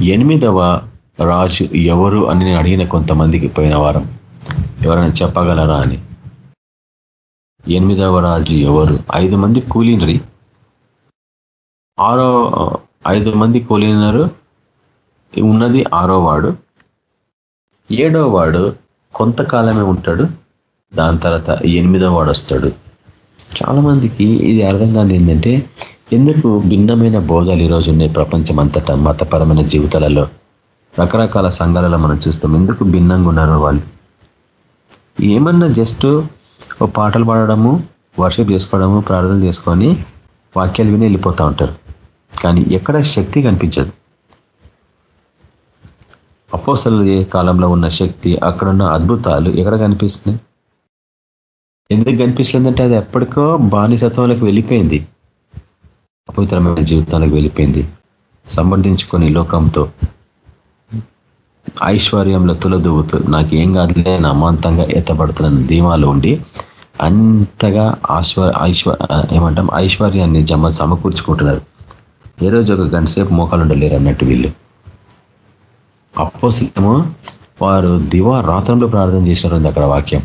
ఎనిమిదవ రాజు ఎవరు అని నేను అడిగిన కొంతమందికి పోయిన వారం ఎవరైనా చెప్పగలరా అని. ఎనిమిదవ రాజు ఎవరు? ఐదు మంది కూలినరి. ఆరో ఐదు మంది కూలినారు. ఉన్నది ఆరో వాడు. ఏడో వాడు కొంతకాలమే ఉంటాడు. దాని తర్వాత ఎనిమిదో వాడు వస్తాడు. చాలా మందికి ఇది అర్థం కాదు ఏంటంటే ఎందుకు భిన్నమైన బోధాలు ఈరోజు ఉన్నాయి ప్రపంచం అంతటా మతపరమైన జీవితాలలో? రకరకాల సంఘాలలో మనం చూస్తాం. ఎందుకు భిన్నంగా ఉన్నారు వాళ్ళు? ఏమన్నా జస్ట్ ఓ పాటలు పాడడము వర్షిప్ చేసుకోవడము ప్రార్థన చేసుకొని వాక్యాలు విని వెళ్ళిపోతూ ఉంటారు. కానీ ఎక్కడ శక్తి కనిపించదు. అపోసల కాలంలో ఉన్న శక్తి అక్కడున్న అద్భుతాలు ఎక్కడ కనిపిస్తున్నాయి? ఎందుకు కనిపిస్తుందంటే అది ఎప్పటికో బానిసత్వంలోకి వెళ్ళిపోయింది. అపవిత్రమైన జీవితానికి వెళ్ళిపోయింది. సంబంధించుకొని లోకంతో ఐశ్వర్యంలో తులదువుతూ నాకు ఏం కాదులే నేను అమాంతంగా ఎత్తబడుతున్న ధీమాలో ఉండి అంతగా ఆశ్వ ఐశ్వర్ ఏమంటాం ఐశ్వర్యాన్ని జమ సమకూర్చుకుంటున్నారు. ఏ రోజు ఒక గంట సేపు మోకాలు ఉండలేరు అన్నట్టు వీళ్ళు. అప్పోసలేమో వారు దివా రాత్రంలో ప్రార్థన చేసినారు అక్కడ వాక్యం.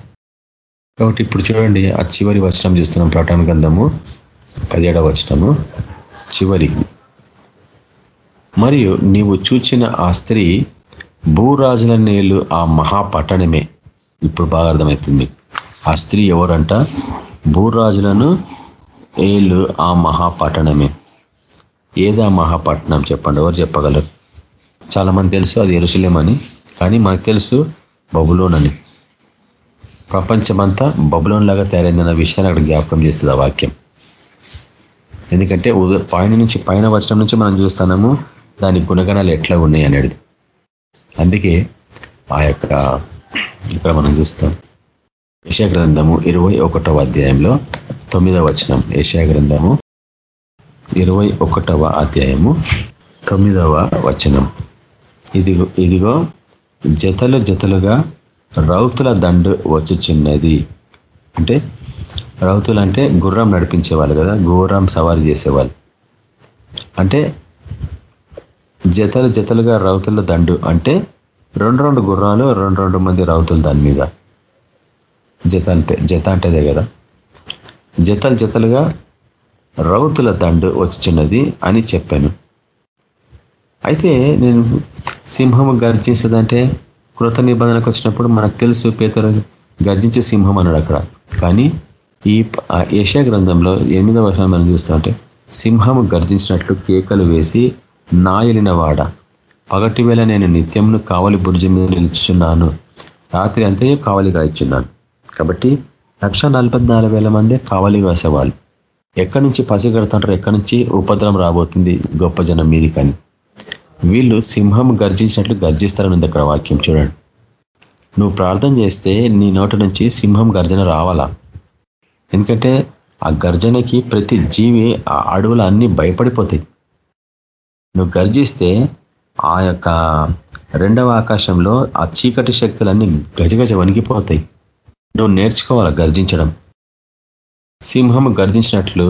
కాబట్టి ఇప్పుడు చూడండి ఆ చివరి వచనం చూస్తున్నాం ప్రటన గంధము పదిహేడవ వచనము. చివరి. మరియు నీవు చూచిన ఆ స్త్రీ భూరాజుల నేలు ఆ మహాపట్టణమే. ఇప్పుడు బాగా అర్థమవుతుంది ఆ స్త్రీ ఎవరంట? భూరాజులను ఏళ్ళు ఆ మహాపట్టణమే. ఏదా మహాపట్టణం చెప్పండి? ఎవరు చెప్పగలరు? చాలా మంది తెలుసు అది ఎరుసలేమని కానీ మనకు తెలుసు బబులోన్ అని ప్రపంచమంతా బబులోన్ లాగా తయారైందన్న విషయాన్ని అక్కడ జ్ఞాపకం చేస్తుంది ఆ వాక్యం. ఎందుకంటే పైన నుంచి పైన వచనం నుంచి మనం చూస్తున్నాము దాని గుణగణాలు ఎట్లా ఉన్నాయి అనేది. అందుకే ఆ యొక్క ఇక్కడ మనం చూస్తాం. యశాగ్రంథము ఇరవై ఒకటవ అధ్యాయంలో తొమ్మిదవ వచనం. యశాగ్రంథము ఇరవై ఒకటవ అధ్యాయము తొమ్మిదవ వచనం. ఇదిగో ఇదిగో జతలు జతలుగా రౌతుల దండు వచ్చుచున్నది. అంటే రౌతులు అంటే గుర్రం నడిపించేవాళ్ళు కదా గుర్రం సవారీ చేసేవాళ్ళు. అంటే జతలు జతలుగా రౌతుల దండు అంటే రెండు రెండు గుర్రాలు రెండు రెండు మంది రౌతులు దాని మీద. జత అంటే జత అంటేదే కదా. జతలు జతలుగా రౌతుల దండు వచ్చినది అని చెప్పాను. అయితే నేను సింహము గర్జిస్తుందంటే కృత నిబంధనకు వచ్చినప్పుడు మనకు తెలుసు పేతరు గర్జించే సింహం అన్నాడు అక్కడ. కానీ ఈ ఏషియా గ్రంథంలో ఎనిమిదవ వర్షాన్ని మనం చూస్తుంటే సింహము గర్జించినట్లు కేకలు వేసి నాయలిన వాడ పగటి వేళ నేను నిత్యంను కావలి బుర్జి మీద నిలుచున్నాను రాత్రి అంతే కావలిగా ఇచ్చున్నాను కాబట్టి లక్ష మందే కావలి కాసేవాళ్ళు ఎక్కడి నుంచి పసిగడుతుంటారు ఎక్కడి నుంచి ఉపద్రవం రాబోతుంది గొప్ప జనం మీది కానీ. వీళ్ళు సింహం గర్జించినట్లు గర్జిస్తారని ఉంది అక్కడ వాక్యం చూడండి. నువ్వు ప్రార్థన చేస్తే నీ నోట నుంచి సింహం గర్జన రావాలా? ఎందుకంటే ఆ గర్జనకి ప్రతి జీవి ఆ అడవులు అన్ని భయపడిపోతాయి. నువ్వు గర్జిస్తే ఆ యొక్క రెండవ ఆకాశంలో ఆ చీకటి శక్తులన్నీ గజగజ వణికిపోతాయి. నువ్వు నేర్చుకోవాలి గర్జించడం. సింహము గర్జించినట్లు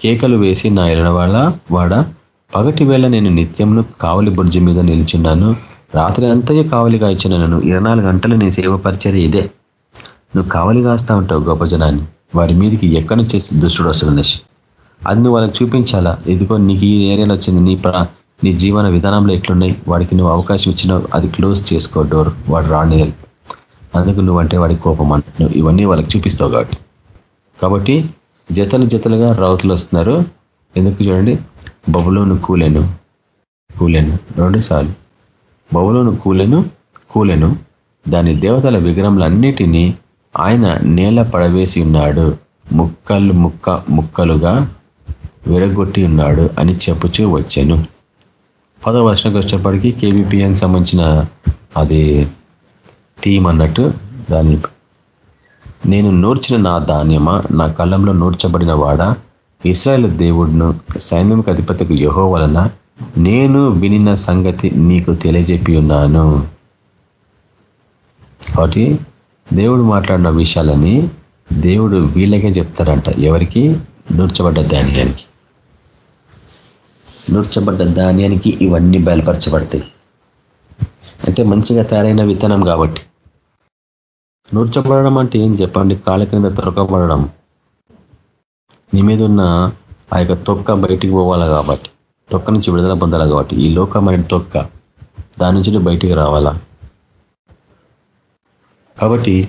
కేకలు వేసి నా ఎడవాళ్ళ వాడ పగటి వేళ నేను నిత్యంను కావలి బుర్జి మీద నిలిచున్నాను. రాత్రి అంతయే కావలిగా ఇచ్చిన నన్ను ఇరవై గంటలు నీ సేవ పరిచర్య ఇదే. నువ్వు కావలి కాస్తా ఉంటావు గొప్ప జనాన్ని వారి మీదకి ఎక్కడి నుంచి దుష్టుడు వస్తుంది అది నువ్వు వాళ్ళకి చూపించాలా? ఇదిగో నీకు ఈ ఏరియాలో వచ్చింది నీ నీ జీవన విధానంలో ఎట్లున్నాయి? వాడికి నువ్వు అవకాశం ఇచ్చినావు అది క్లోజ్ చేసుకో డోర్. వాడు రానియాలి అందుకు నువ్వంటే వాడికి కోపం అంటున్నావు ఇవన్నీ వాళ్ళకి చూపిస్తావు కాబట్టి. కాబట్టి జతలు జతలుగా రౌతులు వస్తున్నారు. ఎందుకు చూడండి? బబులోను కూలెను. కూలెను. రెండు సార్లు. బబులోను కూలెను కూలెను. దాని దేవతల విగ్రహములన్నిటినీ ఆయన నేల పడవేసి ఉన్నాడు. ముక్కలు ముక్క ముక్కలుగా విరగొట్టి ఉన్నాడు అని చెప్పుచూ వచ్చాను. పదో వర్షంకి వచ్చేప్పటికీ కేబీపీఎంకి సంబంధించిన అది థీమ్ అన్నట్టు దాని నేను నూర్చిన నా ధాన్యమా? నా కళ్ళంలో నూర్చబడిన వాడ? ఇస్రాయల్ దేవుడును సైన్యం అధిపతికి యహో వలన నేను వినిన సంగతి నీకు తెలియజెప్పి ఉన్నాను. కాబట్టి దేవుడు మాట్లాడిన విషయాలని దేవుడు వీళ్ళకే చెప్తారంట ఎవరికి? నూర్చబడ్డ ధాన్యానికి. నూర్చబడ్డ ధాన్యానికి ఇవన్నీ బయలుపరచబడతాయి. అంటే మంచిగా తయారైన విత్తనం కాబట్టి. నూర్చబడడం అంటే ఏం చెప్పండి? కాళ్ళ కింద తొరకబడడం. నీ మీద ఉన్న ఆ యొక్క తొక్క బయటికి పోవాలి కాబట్టి. తొక్క నుంచి విడుదల పొందాలి కాబట్టి. ఈ లోకమైన తొక్క. దాని నుంచి బయటికి రావాలా? కాబట్టి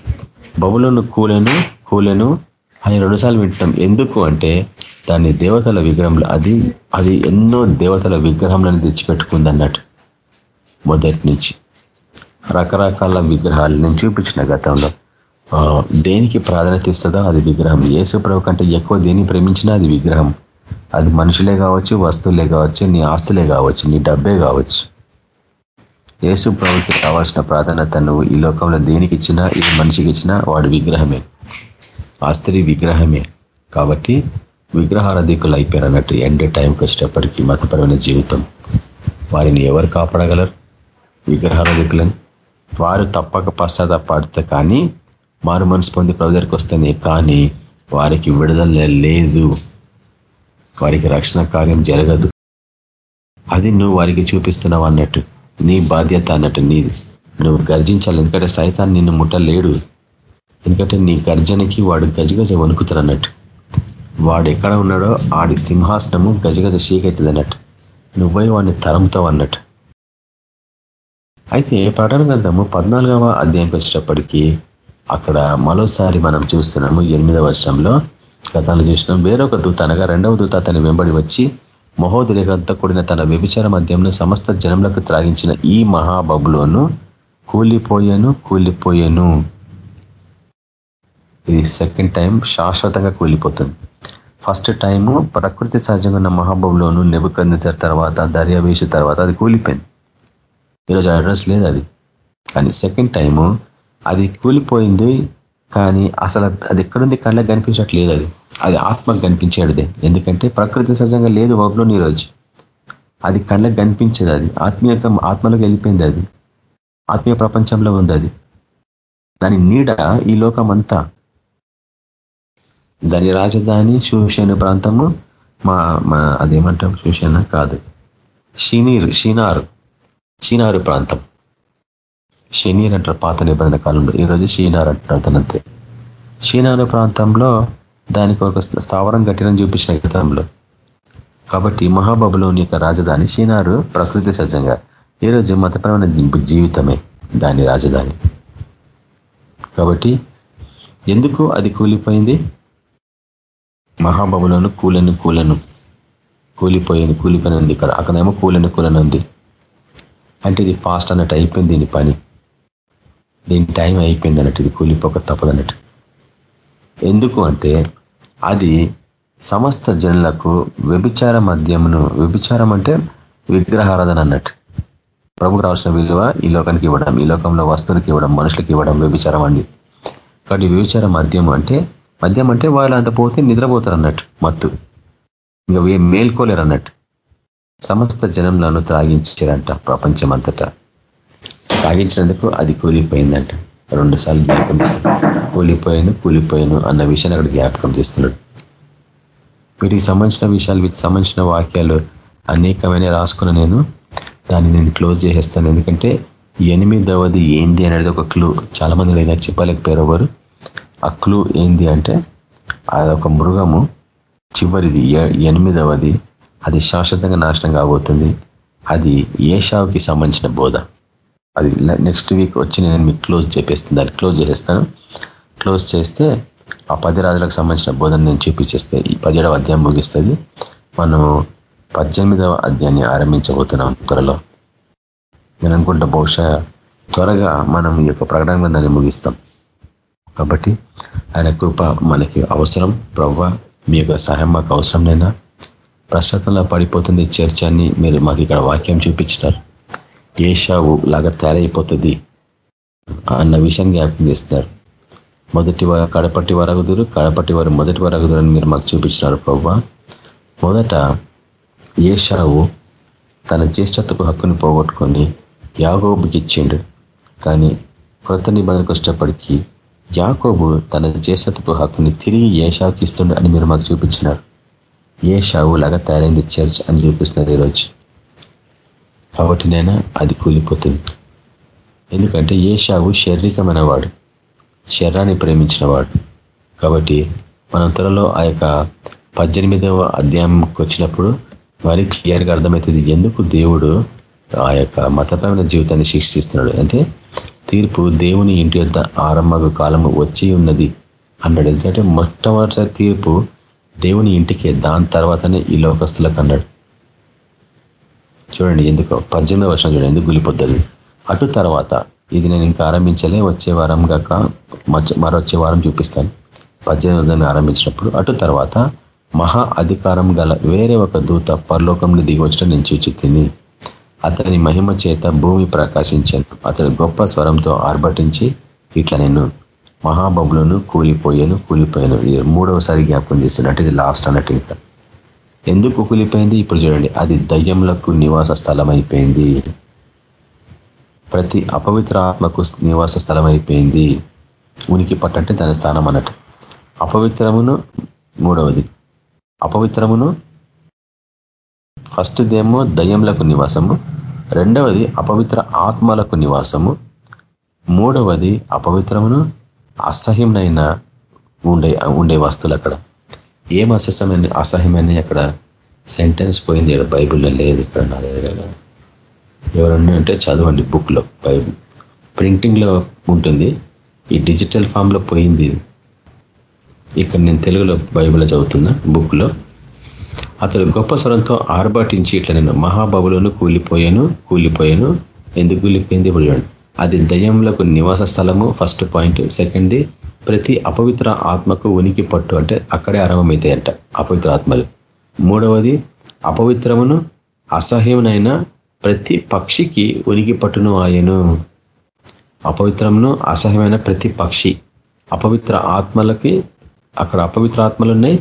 బబులను కూలెను కూలెను అని రెండుసార్లు వింటాం ఎందుకు అంటే దాన్ని దేవతల విగ్రహంలో అది అది ఎన్నో దేవతల విగ్రహంలను తెచ్చిపెట్టుకుంది అన్నట్టు మొదటి నుంచి. రకరకాల విగ్రహాలు నేను చూపించిన గతంలో. దేనికి ప్రాధాన్యత ఇస్తుందో అది విగ్రహం. ఏసు ప్రభు కంటే ఎక్కువ దేన్ని ప్రేమించినా అది విగ్రహం. అది మనుషులే కావచ్చు వస్తువులే కావచ్చు నీ ఆస్తులే కావచ్చు నీ డబ్బే కావచ్చు. యేసు ప్రభుకి కావాల్సిన ప్రాధాన్యత నువ్వు ఈ లోకంలో దేనికి ఇచ్చినా ఇది మనిషికి ఇచ్చినా వాడు విగ్రహమే. ఆ స్త్రీ విగ్రహమే. కాబట్టి విగ్రహారధికులు అయిపోయారు అన్నట్టు ఎండ్ టైంకి వచ్చేటప్పటికీ మతపరమైన జీవితం. వారిని ఎవరు కాపాడగలరు? విగ్రహారధికులని. వారు తప్పక పశ్చాత్తాపడితే కానీ మారు మనసు పొంది ప్రజలకు వస్తేనే కానీ వారికి విడుదల లేదు. వారికి రక్షణ కార్యం జరగదు. అది నువ్వు వారికి చూపిస్తున్నావు అన్నట్టు నీ బాధ్యత అన్నట్టు నీది నువ్వు గర్జించాలి. ఎందుకంటే సైతాన్ని నిన్ను ముట్టలేడు. ఎందుకంటే నీ గర్జనకి వాడు గజగజ వణుకుతారు అన్నట్టు. వాడు ఎక్కడ ఉన్నాడో ఆడి సింహాసనము గజగజ షీకైతుంది అన్నట్టు నువ్వై వాడిని తరంతో అన్నట్టు అయితే ప్రకటన గ్రంథము పద్నాలుగవ అధ్యాయంకి వచ్చేటప్పటికీ అక్కడ మరోసారి మనం చూస్తున్నాము ఎనిమిదవ వర్షంలో గతాలు చూసినాం వేరొక దూత అనగా రెండవ దూత అతని వెంబడి వచ్చి మహోదరికంతా కూడిన తన వ్యభిచార మధ్యంలో సమస్త జనములకు త్రాగించిన ఈ మహాబబులోను కూలిపోయాను కూలిపోయాను. ఇది సెకండ్ టైం శాశ్వతంగా కూలిపోతుంది. ఫస్ట్ టైము ప్రకృతి సహజంగా ఉన్న మహాబబులోను నెబుకందించిన తర్వాత దర్యావేశ తర్వాత అది కూలిపోయింది. ఈరోజు అడ్రస్ లేదు అది. కానీ సెకండ్ టైము అది కూలిపోయింది కానీ అసలు అది ఎక్కడుంది కళ్ళకి కనిపించట్లేదు అది. అది ఆత్మకు కనిపించేది ఎందుకంటే ప్రకృతి సహజంగా లేదు బాబులోని ఈరోజు. అది కళ్ళకు కనిపించేది అది. ఆత్మీయ ఆత్మలోకి వెళ్ళిపోయింది అది. ఆత్మీయ ప్రపంచంలో ఉంది అది. దాని నీడ ఈ లోకం అంతా దాని రాజధాని శూషణ ప్రాంతము మా మన అదేమంటాం శూషణ కాదు. షినీర్ షినారు. షినారు ప్రాంతం. షనీర్ అంటారు పాత నిబంధన కాలంలో. ఈరోజు షీనార్ అంటారు తనంతే షీనారు ప్రాంతంలో దానికి ఒక స్థావరం కట్టినని చూపించిన గతంలో. కాబట్టి మహాబబులోని యొక్క రాజధాని షీనారు ప్రకృతి సజ్జంగా. ఈరోజు మతపరమైన జీవితమే దాని రాజధాని. కాబట్టి ఎందుకు అది కూలిపోయింది? మహాబబులను కూలను కూలను. కూలిపోయింది కూలిపోయిన ఉంది ఇక్కడ. అక్కడేమో కూలని కూలని ఉంది. అంటే ఇది ఫాస్ట్ అన్నట్టు అయిపోయింది దీని పని. దీని టైం అయిపోయింది అన్నట్టు ఇది కూలిపోక తప్పదన్నట్టు ఎందుకు అంటే అది సమస్త జనులకు వ్యభిచార మద్యమును వ్యభిచారం అంటే విగ్రహారాధన అన్నట్టు. ప్రభుకు రావాల్సిన విలువ ఈ లోకానికి ఇవ్వడం ఈ లోకంలో వస్తువులకు ఇవ్వడం మనుషులకు ఇవ్వడం వ్యభిచారం అండి. కాబట్టి వ్యభిచార మద్యం అంటే మద్యం అంటే వాళ్ళు అంత పోతే నిద్రపోతారు అన్నట్టు మత్తు. ఇంకా మేల్కోలేరు అన్నట్టు సమస్త జనంలను త్రాగించారంట ప్రపంచం అంతటా తాగించినందుకు అది కూలిపోయిందంట. రెండు సార్లు జ్ఞాపకం చేస్తున్నాడు కూలిపోయాను కూలిపోయాను అన్న విషయాన్ని అక్కడ జ్ఞాపకం చేస్తున్నాడు. వీటికి సంబంధించిన విషయాలు వీటికి సంబంధించిన వాక్యాలు అనేకమైన రాసుకున్న నేను దాన్ని నేను క్లోజ్ చేసేస్తాను. ఎందుకంటే ఎనిమిదవది ఏంది అనేది ఒక క్లూ. చాలా మంది లేదా చెప్పలేకపోయారు ఎవరు. ఆ క్లూ ఏంది అంటే అదొక మృగము చివరిది ఎనిమిదవది. అది శాశ్వతంగా నాశనం కాబోతుంది. అది ఏషావుకి సంబంధించిన బోధ. అది నెక్స్ట్ వీక్ వచ్చి నేను మీకు క్లోజ్ చేపిస్తాను. దాన్ని క్లోజ్ చేసేస్తాను. క్లోజ్ చేస్తే ఆ పది రాజులకు సంబంధించిన బోధన నేను చూపించేస్తే ఈ పదిహేడవ అధ్యాయం ముగిస్తుంది. మనం పద్దెనిమిదవ అధ్యాయాన్ని ఆరంభించబోతున్నాం త్వరలో. నేను అనుకుంటా బహుశా త్వరగా మనం ఈ యొక్క ప్రకటన దాన్ని ముగిస్తాం. కాబట్టి ఆయన కృప మనకి అవసరం. ప్రవ్వ మీ యొక్క సహాయం మాకు అవసరం నైనా ప్రశ్నతంలో పడిపోతుంది చర్చ అని మీరు మాకు ఇక్కడ వాక్యం చూపించినారు. ఏషావు లాగా తయారైపోతుంది అన్న విషయాన్ని జ్ఞాపకం చేస్తున్నారు. మొదటి వారు కడపట్టి వరగుదురు కడపట్టి వారు మొదటి వరగుదురు అని మీరు మాకు చూపించినారు ప్రవ్వ. మొదట ఏషావు తన జ్యేష్ఠతకు హక్కుని పోగొట్టుకొని యాగోబుకి ఇచ్చిండు కానీ కృత నిబంధనకు వచ్చేప్పటికీ యాకోబు తన చేసతపు హక్కుని తిరిగి ఏషావుకి ఇస్తుండ అని మీరు మాకు చూపించినారు. ఏషావు లాగా తయారైంది చర్చ్ అని చూపిస్తున్నారు ఈరోజు. కాబట్టి నేను? అది కూలిపోతుంది. ఎందుకంటే ఏషావు శారీరకమైన వాడు శరీరాన్ని ప్రేమించిన వాడు. కాబట్టి మనం త్వరలో ఆ యొక్క పద్దెనిమిదవ అధ్యాయంకి వచ్చినప్పుడు మరి క్లియర్గా అర్థమవుతుంది ఎందుకు దేవుడు ఆ యొక్క మతపరమైన జీవితాన్ని శిక్షిస్తున్నాడు. అంటే తీర్పు దేవుని ఇంటి యొక్క ఆరంభకు కాలము వచ్చి ఉన్నది. అన్నాడు ఎందుకంటే మొట్టమొదటి తీర్పు దేవుని ఇంటికి దాని తర్వాతనే ఈ లోకస్తులకు అన్నాడు చూడండి ఎందుకు పద్దెనిమిది వర్షం చూడండి ఎందుకు గులిపోద్ది అటు తర్వాత ఇది నేను ఇంకా ఆరంభించలే వచ్చే వారం కాక మరొచ్చే వారం చూపిస్తాను. పద్దెనిమిది ఆరంభించినప్పుడు అటు తర్వాత మహా అధికారం గల వేరే ఒక దూత పరలోకంలో దిగి వచ్చిన నేను చూచి తిని అతని మహిమ చేత భూమి ప్రకాశించాను. అతడు గొప్ప స్వరంతో ఆర్భటించి ఇట్లా నేను మహాబబులను కూలిపోయాను కూలిపోయాను. మూడవసారి జ్ఞాపకం చేస్తున్నట్టు ఇది లాస్ట్ అన్నట్టు ఇంకా. ఎందుకు కూలిపోయింది? ఇప్పుడు చూడండి. అది దయ్యంలకు నివాస స్థలం అయిపోయింది ప్రతి అపవిత్ర ఆత్మకు నివాస స్థలం అయిపోయింది ఉనికి పట్టంటే దాని స్థానం అన్నట్టు. అపవిత్రమును మూడవది. అపవిత్రమును ఫస్ట్ దేమో దయ్యంలకు నివాసము రెండవది అపవిత్ర ఆత్మలకు నివాసము మూడవది అపవిత్రమును అసహ్యమైన ఉండే ఉండే వస్తువులు అక్కడ. ఏం అసహ్యమైన అసహ్యమైన అక్కడ? సెంటెన్స్ పోయింది ఇక్కడ బైబిల్లో లేదు ఇక్కడ నా దగ్గర ఎవరన్నా అంటే చదవండి బుక్లో బైబుల్. ప్రింటింగ్లో ఉంటుంది ఈ డిజిటల్ ఫామ్లో పోయింది. ఇక్కడ నేను తెలుగులో బైబిల్ చదువుతున్నా బుక్లో. అతడు గొప్ప స్వరంతో ఆర్భాటించి ఇట్లా నేను మహాబబులను కూలిపోయాను కూలిపోయాను. ఎందుకు కూలిపోయింది ఇప్పుడు అది దయ్యంలకు నివాస స్థలము ఫస్ట్ పాయింట్ సెకండ్ది ప్రతి అపవిత్ర ఆత్మకు ఉనికి పట్టు అంటే అక్కడే ఆరంభమవుతాయంట అపవిత్ర ఆత్మలు. మూడవది అపవిత్రమును అసహ్యమునైన ప్రతి పక్షికి ఉనికి పట్టును ఆయను. అపవిత్రమును అసహ్యమైన ప్రతి పక్షి. అపవిత్ర ఆత్మలకి అక్కడ అపవిత్ర ఆత్మలు ఉన్నాయి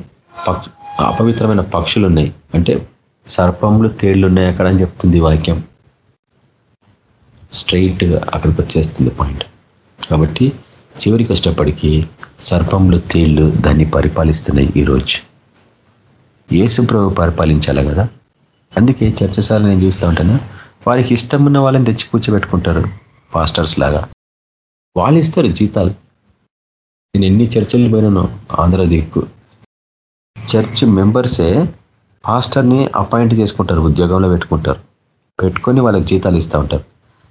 అపవిత్రమైన పక్షులు ఉన్నాయి అంటే సర్పములు తేళ్ళు ఉన్నాయి అక్కడ అని చెప్తుంది వాక్యం. స్ట్రైట్గా అక్కడికి వచ్చేస్తుంది పాయింట్ కాబట్టి చివరికి వచ్చేటప్పటికీ సర్పములు తేళ్ళు దాన్ని పరిపాలిస్తున్నాయి ఈరోజు. ఏసు ప్రభు పరిపాలించాలి కదా? అందుకే చర్చశాల నేను చూస్తూ ఉంటాను. వారికి ఇష్టం ఉన్న వాళ్ళని తెచ్చి కూర్చోబెట్టుకుంటారు పాస్టర్స్ లాగా. వాళ్ళు ఇస్తారు జీతాలు. నేను ఎన్ని చర్చలు పోయినానో ఆంధ్ర దిక్కు చర్చ్ మెంబర్సే పాస్టర్ని అపాయింట్ చేసుకుంటారు ఉద్యోగంలో పెట్టుకుంటారు. పెట్టుకొని వాళ్ళకి జీతాలు ఇస్తూ ఉంటారు.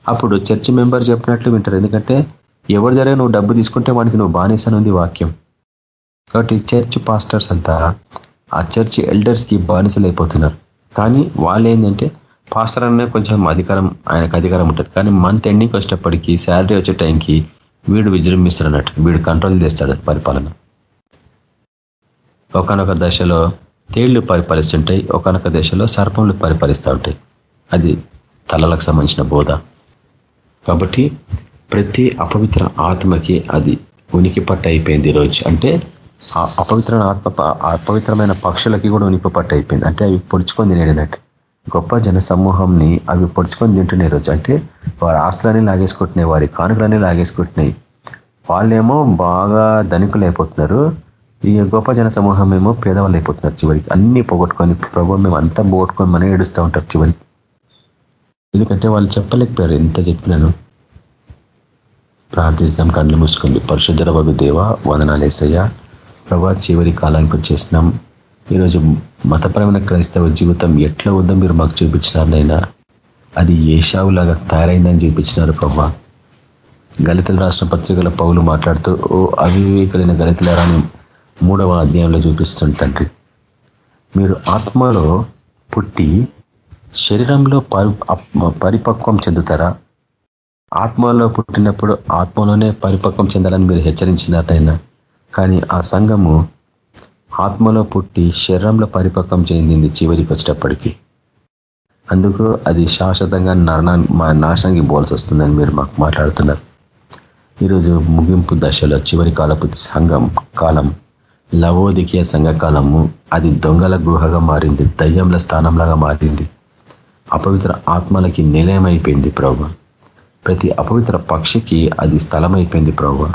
అప్పుడు చర్చ్ మెంబర్ చెప్పినట్లు వింటారు. ఎందుకంటే ఎవరి దగ్గర నువ్వు డబ్బు తీసుకుంటే వానికి నువ్వు బానిసనుంది వాక్యం. కాబట్టి చర్చ్ పాస్టర్స్ అంతా ఆ చర్చ్ ఎల్డర్స్కి బానిసలు అయిపోతున్నారు కానీ వాళ్ళు ఏంటంటే పాస్టర్ అనే కొంచెం అధికారం ఆయనకు అధికారం ఉంటుంది. కానీ మంత్ ఎండింగ్కి వచ్చేటప్పటికి శాలరీ వచ్చే టైంకి వీడు విజృంభిస్తాడు అన్నట్టు. వీడు కంట్రోల్ చేస్తాడు పరిపాలన. ఒకనొక దశలో తేళ్ళు పరిపాలిస్తుంటాయి ఒకనొక దశలో సర్పంలు పరిపాలిస్తూ ఉంటాయి. అది తలలకు సంబంధించిన బోధ. కాబట్టి ప్రతి అపవిత్ర ఆత్మకి అది ఉనికి పట్ట అయిపోయింది ఈరోజు. అంటే అపవిత్ర ఆత్మ అపవిత్రమైన పక్షులకి కూడా ఉనికి పట్టు అయిపోయింది. అంటే అవి పొడుచుకొని తినేడినట్టు గొప్ప జన సమూహంని అవి పొడుచుకొని తింటున్నాయి రోజు అంటే వారి ఆస్తులన్నీ లాగేసుకుంటున్నాయి వారి కానుకలన్నీ లాగేసుకుంటున్నాయి. వాళ్ళేమో బాగా ధనికులు అయిపోతున్నారు ఈ గొప్ప జన సమూహం ఏమో పేదవాళ్ళు అయిపోతున్నారు చివరికి. అన్ని పోగొట్టుకొని ప్రభు మేము అంతా పోగొట్టుకొని మనం ఏడుస్తూ ఉంటారు చివరికి. ఎందుకంటే వాళ్ళు చెప్పలేకపోయారు ఎంత చెప్పినాను. ప్రార్థిస్తాం కళ్ళు మూసుకుంది పరిశుద్ధర వగు దేవ వదనాలేసయ్య ప్రభా చివరి కాలానికి వచ్చేసినాం. ఈరోజు మతపరమైన క్రైస్తవ జీవితం ఎట్లా ఉందో మీరు మాకు చూపించినారనైనా అది ఏషావులాగా తయారైందని చూపించినారు ప్రభా. గళితుల రాష్ట్ర పత్రికల పౌలు మాట్లాడుతూ ఓ అవివేకులైన గలితలారాని మూడవ అధ్యాయంలో చూపిస్తుంది తండ్రి మీరు ఆత్మలో పుట్టి శరీరంలో పరిపక్వం చెందుతారా? ఆత్మలో పుట్టినప్పుడు ఆత్మలోనే పరిపక్వం చెందాలని మీరు హెచ్చరించినట్టయినా కానీ ఆ సంఘము ఆత్మలో పుట్టి శరీరంలో పరిపక్వం చెందింది చివరికి వచ్చేటప్పటికి. అందుకు అది శాశ్వతంగా నరణ నాశనానికి పోవాల్సి వస్తుందని మీరు మాకు మాట్లాడుతున్నారు. ఈరోజు ముగింపు దశలో చివరి కాలపు సంఘం కాలం లవోదికీయ సంఘకాలము అది దొంగల గుహగా మారింది దయ్యంల స్థానంలాగా మారింది. అపవిత్ర ఆత్మలకి నిలయమైపోయింది ప్రభు. ప్రతి అపవిత్ర పక్షికి అది స్థలమైపోయింది ప్రభు.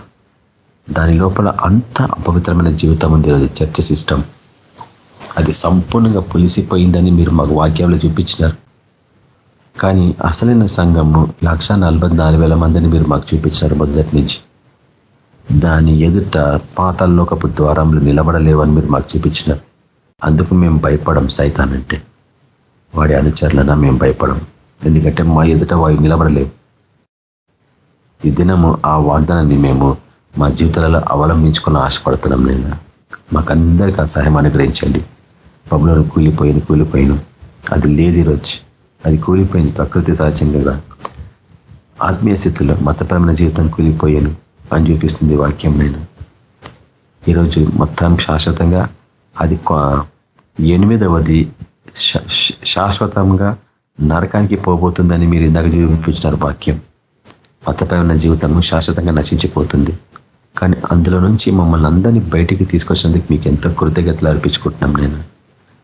దాని లోపల అంత అపవిత్రమైన జీవితం ఉంది అది చర్చ సిస్టమ్ అది సంపూర్ణంగా పులిసిపోయిందని మీరు మాకు వాక్యంలో చూపించినారు. కానీ అసలైన సంఘము లక్ష మందిని మీరు మాకు చూపించినారు మొదటి నుంచి. దాని ఎదుట పాతాల్లోకపు ద్వారంలో నిలబడలేవని మీరు మాకు చూపించినారు. అందుకు మేము భయపడం సైతానంటే. వాడి అనుచరులన మేము భయపడం. ఎందుకంటే మా ఎదుట వాయు నిలబడలేవు ఈ దినము ఆ వాగ్దానాన్ని మేము మా జీవితాలలో అవలంబించుకుని ఆశపడుతున్నాం నేను. మాకందరికీ ఆ సహాయం అనుగ్రహించండి. పబ్బులను కూలిపోయింది కూలిపోయిను. అది లేదు ఈరోజు. అది కూలిపోయింది ప్రకృతి సహజంగా. ఆత్మీయ స్థితిలో మతపరమైన జీవితం కూలిపోయాను. అని చూపిస్తుంది వాక్యం నేను. ఈరోజు మొత్తం శాశ్వతంగా అది ఎనిమిదవది శాశ్వతంగా నరకానికి పోబోతుందని మీరు ఇందాక చూపించినారు వాక్యం. మతపరమైన జీవితము శాశ్వతంగా నశించిపోతుంది. కానీ అందులో నుంచి మమ్మల్ని అందరినీ బయటికి తీసుకొచ్చినందుకు మీకు ఎంతో కృతజ్ఞతలు అర్పించుకుంటున్నాం నేను.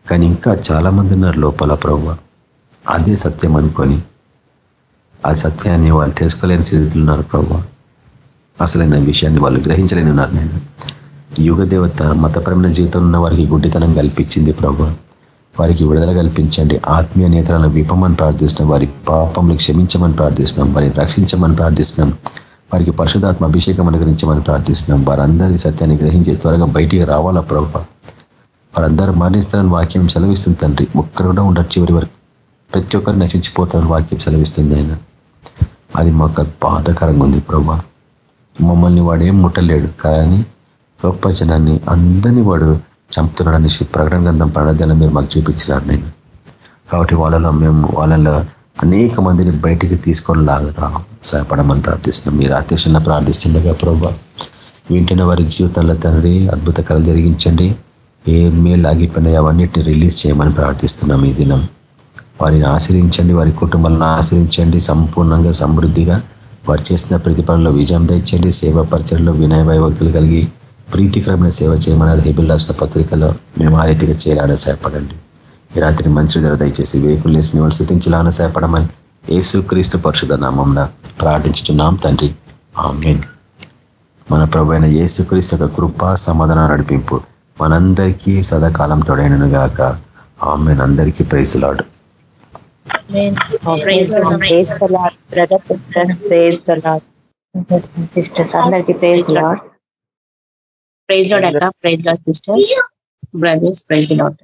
కానీ ఇంకా చాలామంది ఉన్నారు లోపల ప్రభు అదే సత్యం అనుకొని. ఆ సత్యాన్ని వాళ్ళు తెలుసుకోలేని స్థితిలో ఉన్నారు ప్రభు అసలైన విషయాన్ని వాళ్ళు గ్రహించలేని ఉన్నారు. నేను యుగ దేవత మతపరమైన జీవితం ఉన్న వారికి గుడ్డితనం కల్పించింది ప్రభు. వారికి విడుదల కల్పించండి. ఆత్మీయ నేత్రాలను విపమని ప్రార్థిస్తున్నాం. వారి పాపంని క్షమించమని ప్రార్థిస్తున్నాం. వారిని రక్షించమని ప్రార్థిస్తున్నాం. వారికి పరిశుధాత్మ అభిషేకం అనుగ్రహించమని ప్రార్థిస్తున్నాం. వారందరి సత్యాన్ని గ్రహించి త్వరగా బయటికి రావాలా ప్రభు. వారందరూ మరణిస్తారని వాక్యం సెలవిస్తుంది తండ్రి. ఒక్కరు కూడా ఉండరు చివరి వరకు. ప్రతి ఒక్కరు నశించిపోతారని వాక్యం సెలవిస్తుంది ఆయన. అది మాకు బాధకరంగా ఉంది ప్రభా. మమ్మల్ని వాడు ఏం ముట్టలేడు. కానీ గొప్ప జనాన్ని అందరినీ వాడు చంపుతున్నాడని ప్రకటన గ్రంథం ప్రణాళికలు మీరు మాకు చూపించినారు నేను. కాబట్టి వాళ్ళలో మేము వాళ్ళలో అనేక మందిని బయటికి తీసుకొని లాగరా. సహాయపడమని ప్రార్థిస్తున్నాం. మీరు అత్యక్షంగా ప్రార్థిస్తుండగా ప్రభా వింటున్న వారి జీవితాల్లో తండ్రి అద్భుత కళలు జరిగించండి. ఏ మేలు ఆగిపోయినాయి అవన్నిటిని రిలీజ్ చేయమని ప్రార్థిస్తున్నాం ఈ దినం. వారిని ఆశ్రయించండి. వారి కుటుంబాలను ఆశ్రయించండి. సంపూర్ణంగా సమృద్ధిగా వారు చేసిన ప్రతిఫలంలో విజయం దండి సేవా పరిచయంలో వినయ వైభక్తులు కలిగి ప్రీతికరమైన సేవ చేయమన్నారు. హెబిల్ రాసిన పత్రికలో మేము ఆ రీతిగా చేయాలని సహాయపడండి ఈ రాత్రి మంచి ధర దయచేసి వేకులు లేసి మిమ్మల్ని స్థితించాలని సహాయపడమని ఏసు క్రీస్తు పరిషుధ నామంన ప్రార్థించుతున్నాం తండ్రి. ఆమెన్. మన ప్రభు అయిన ఏసుక్రీస్తు యొక్క కృప సమాధానం నడిపింపు మనందరికీ సదాకాలం తొడైనను గాక ఆమెన్. అందరికీ ప్రైసులాడు సిస్టర్స్ అందరికీ ప్రైజ్ లాడ్ ప్రైజ్ లాడ్ అక్క. Praise lord sisters brothers praise lord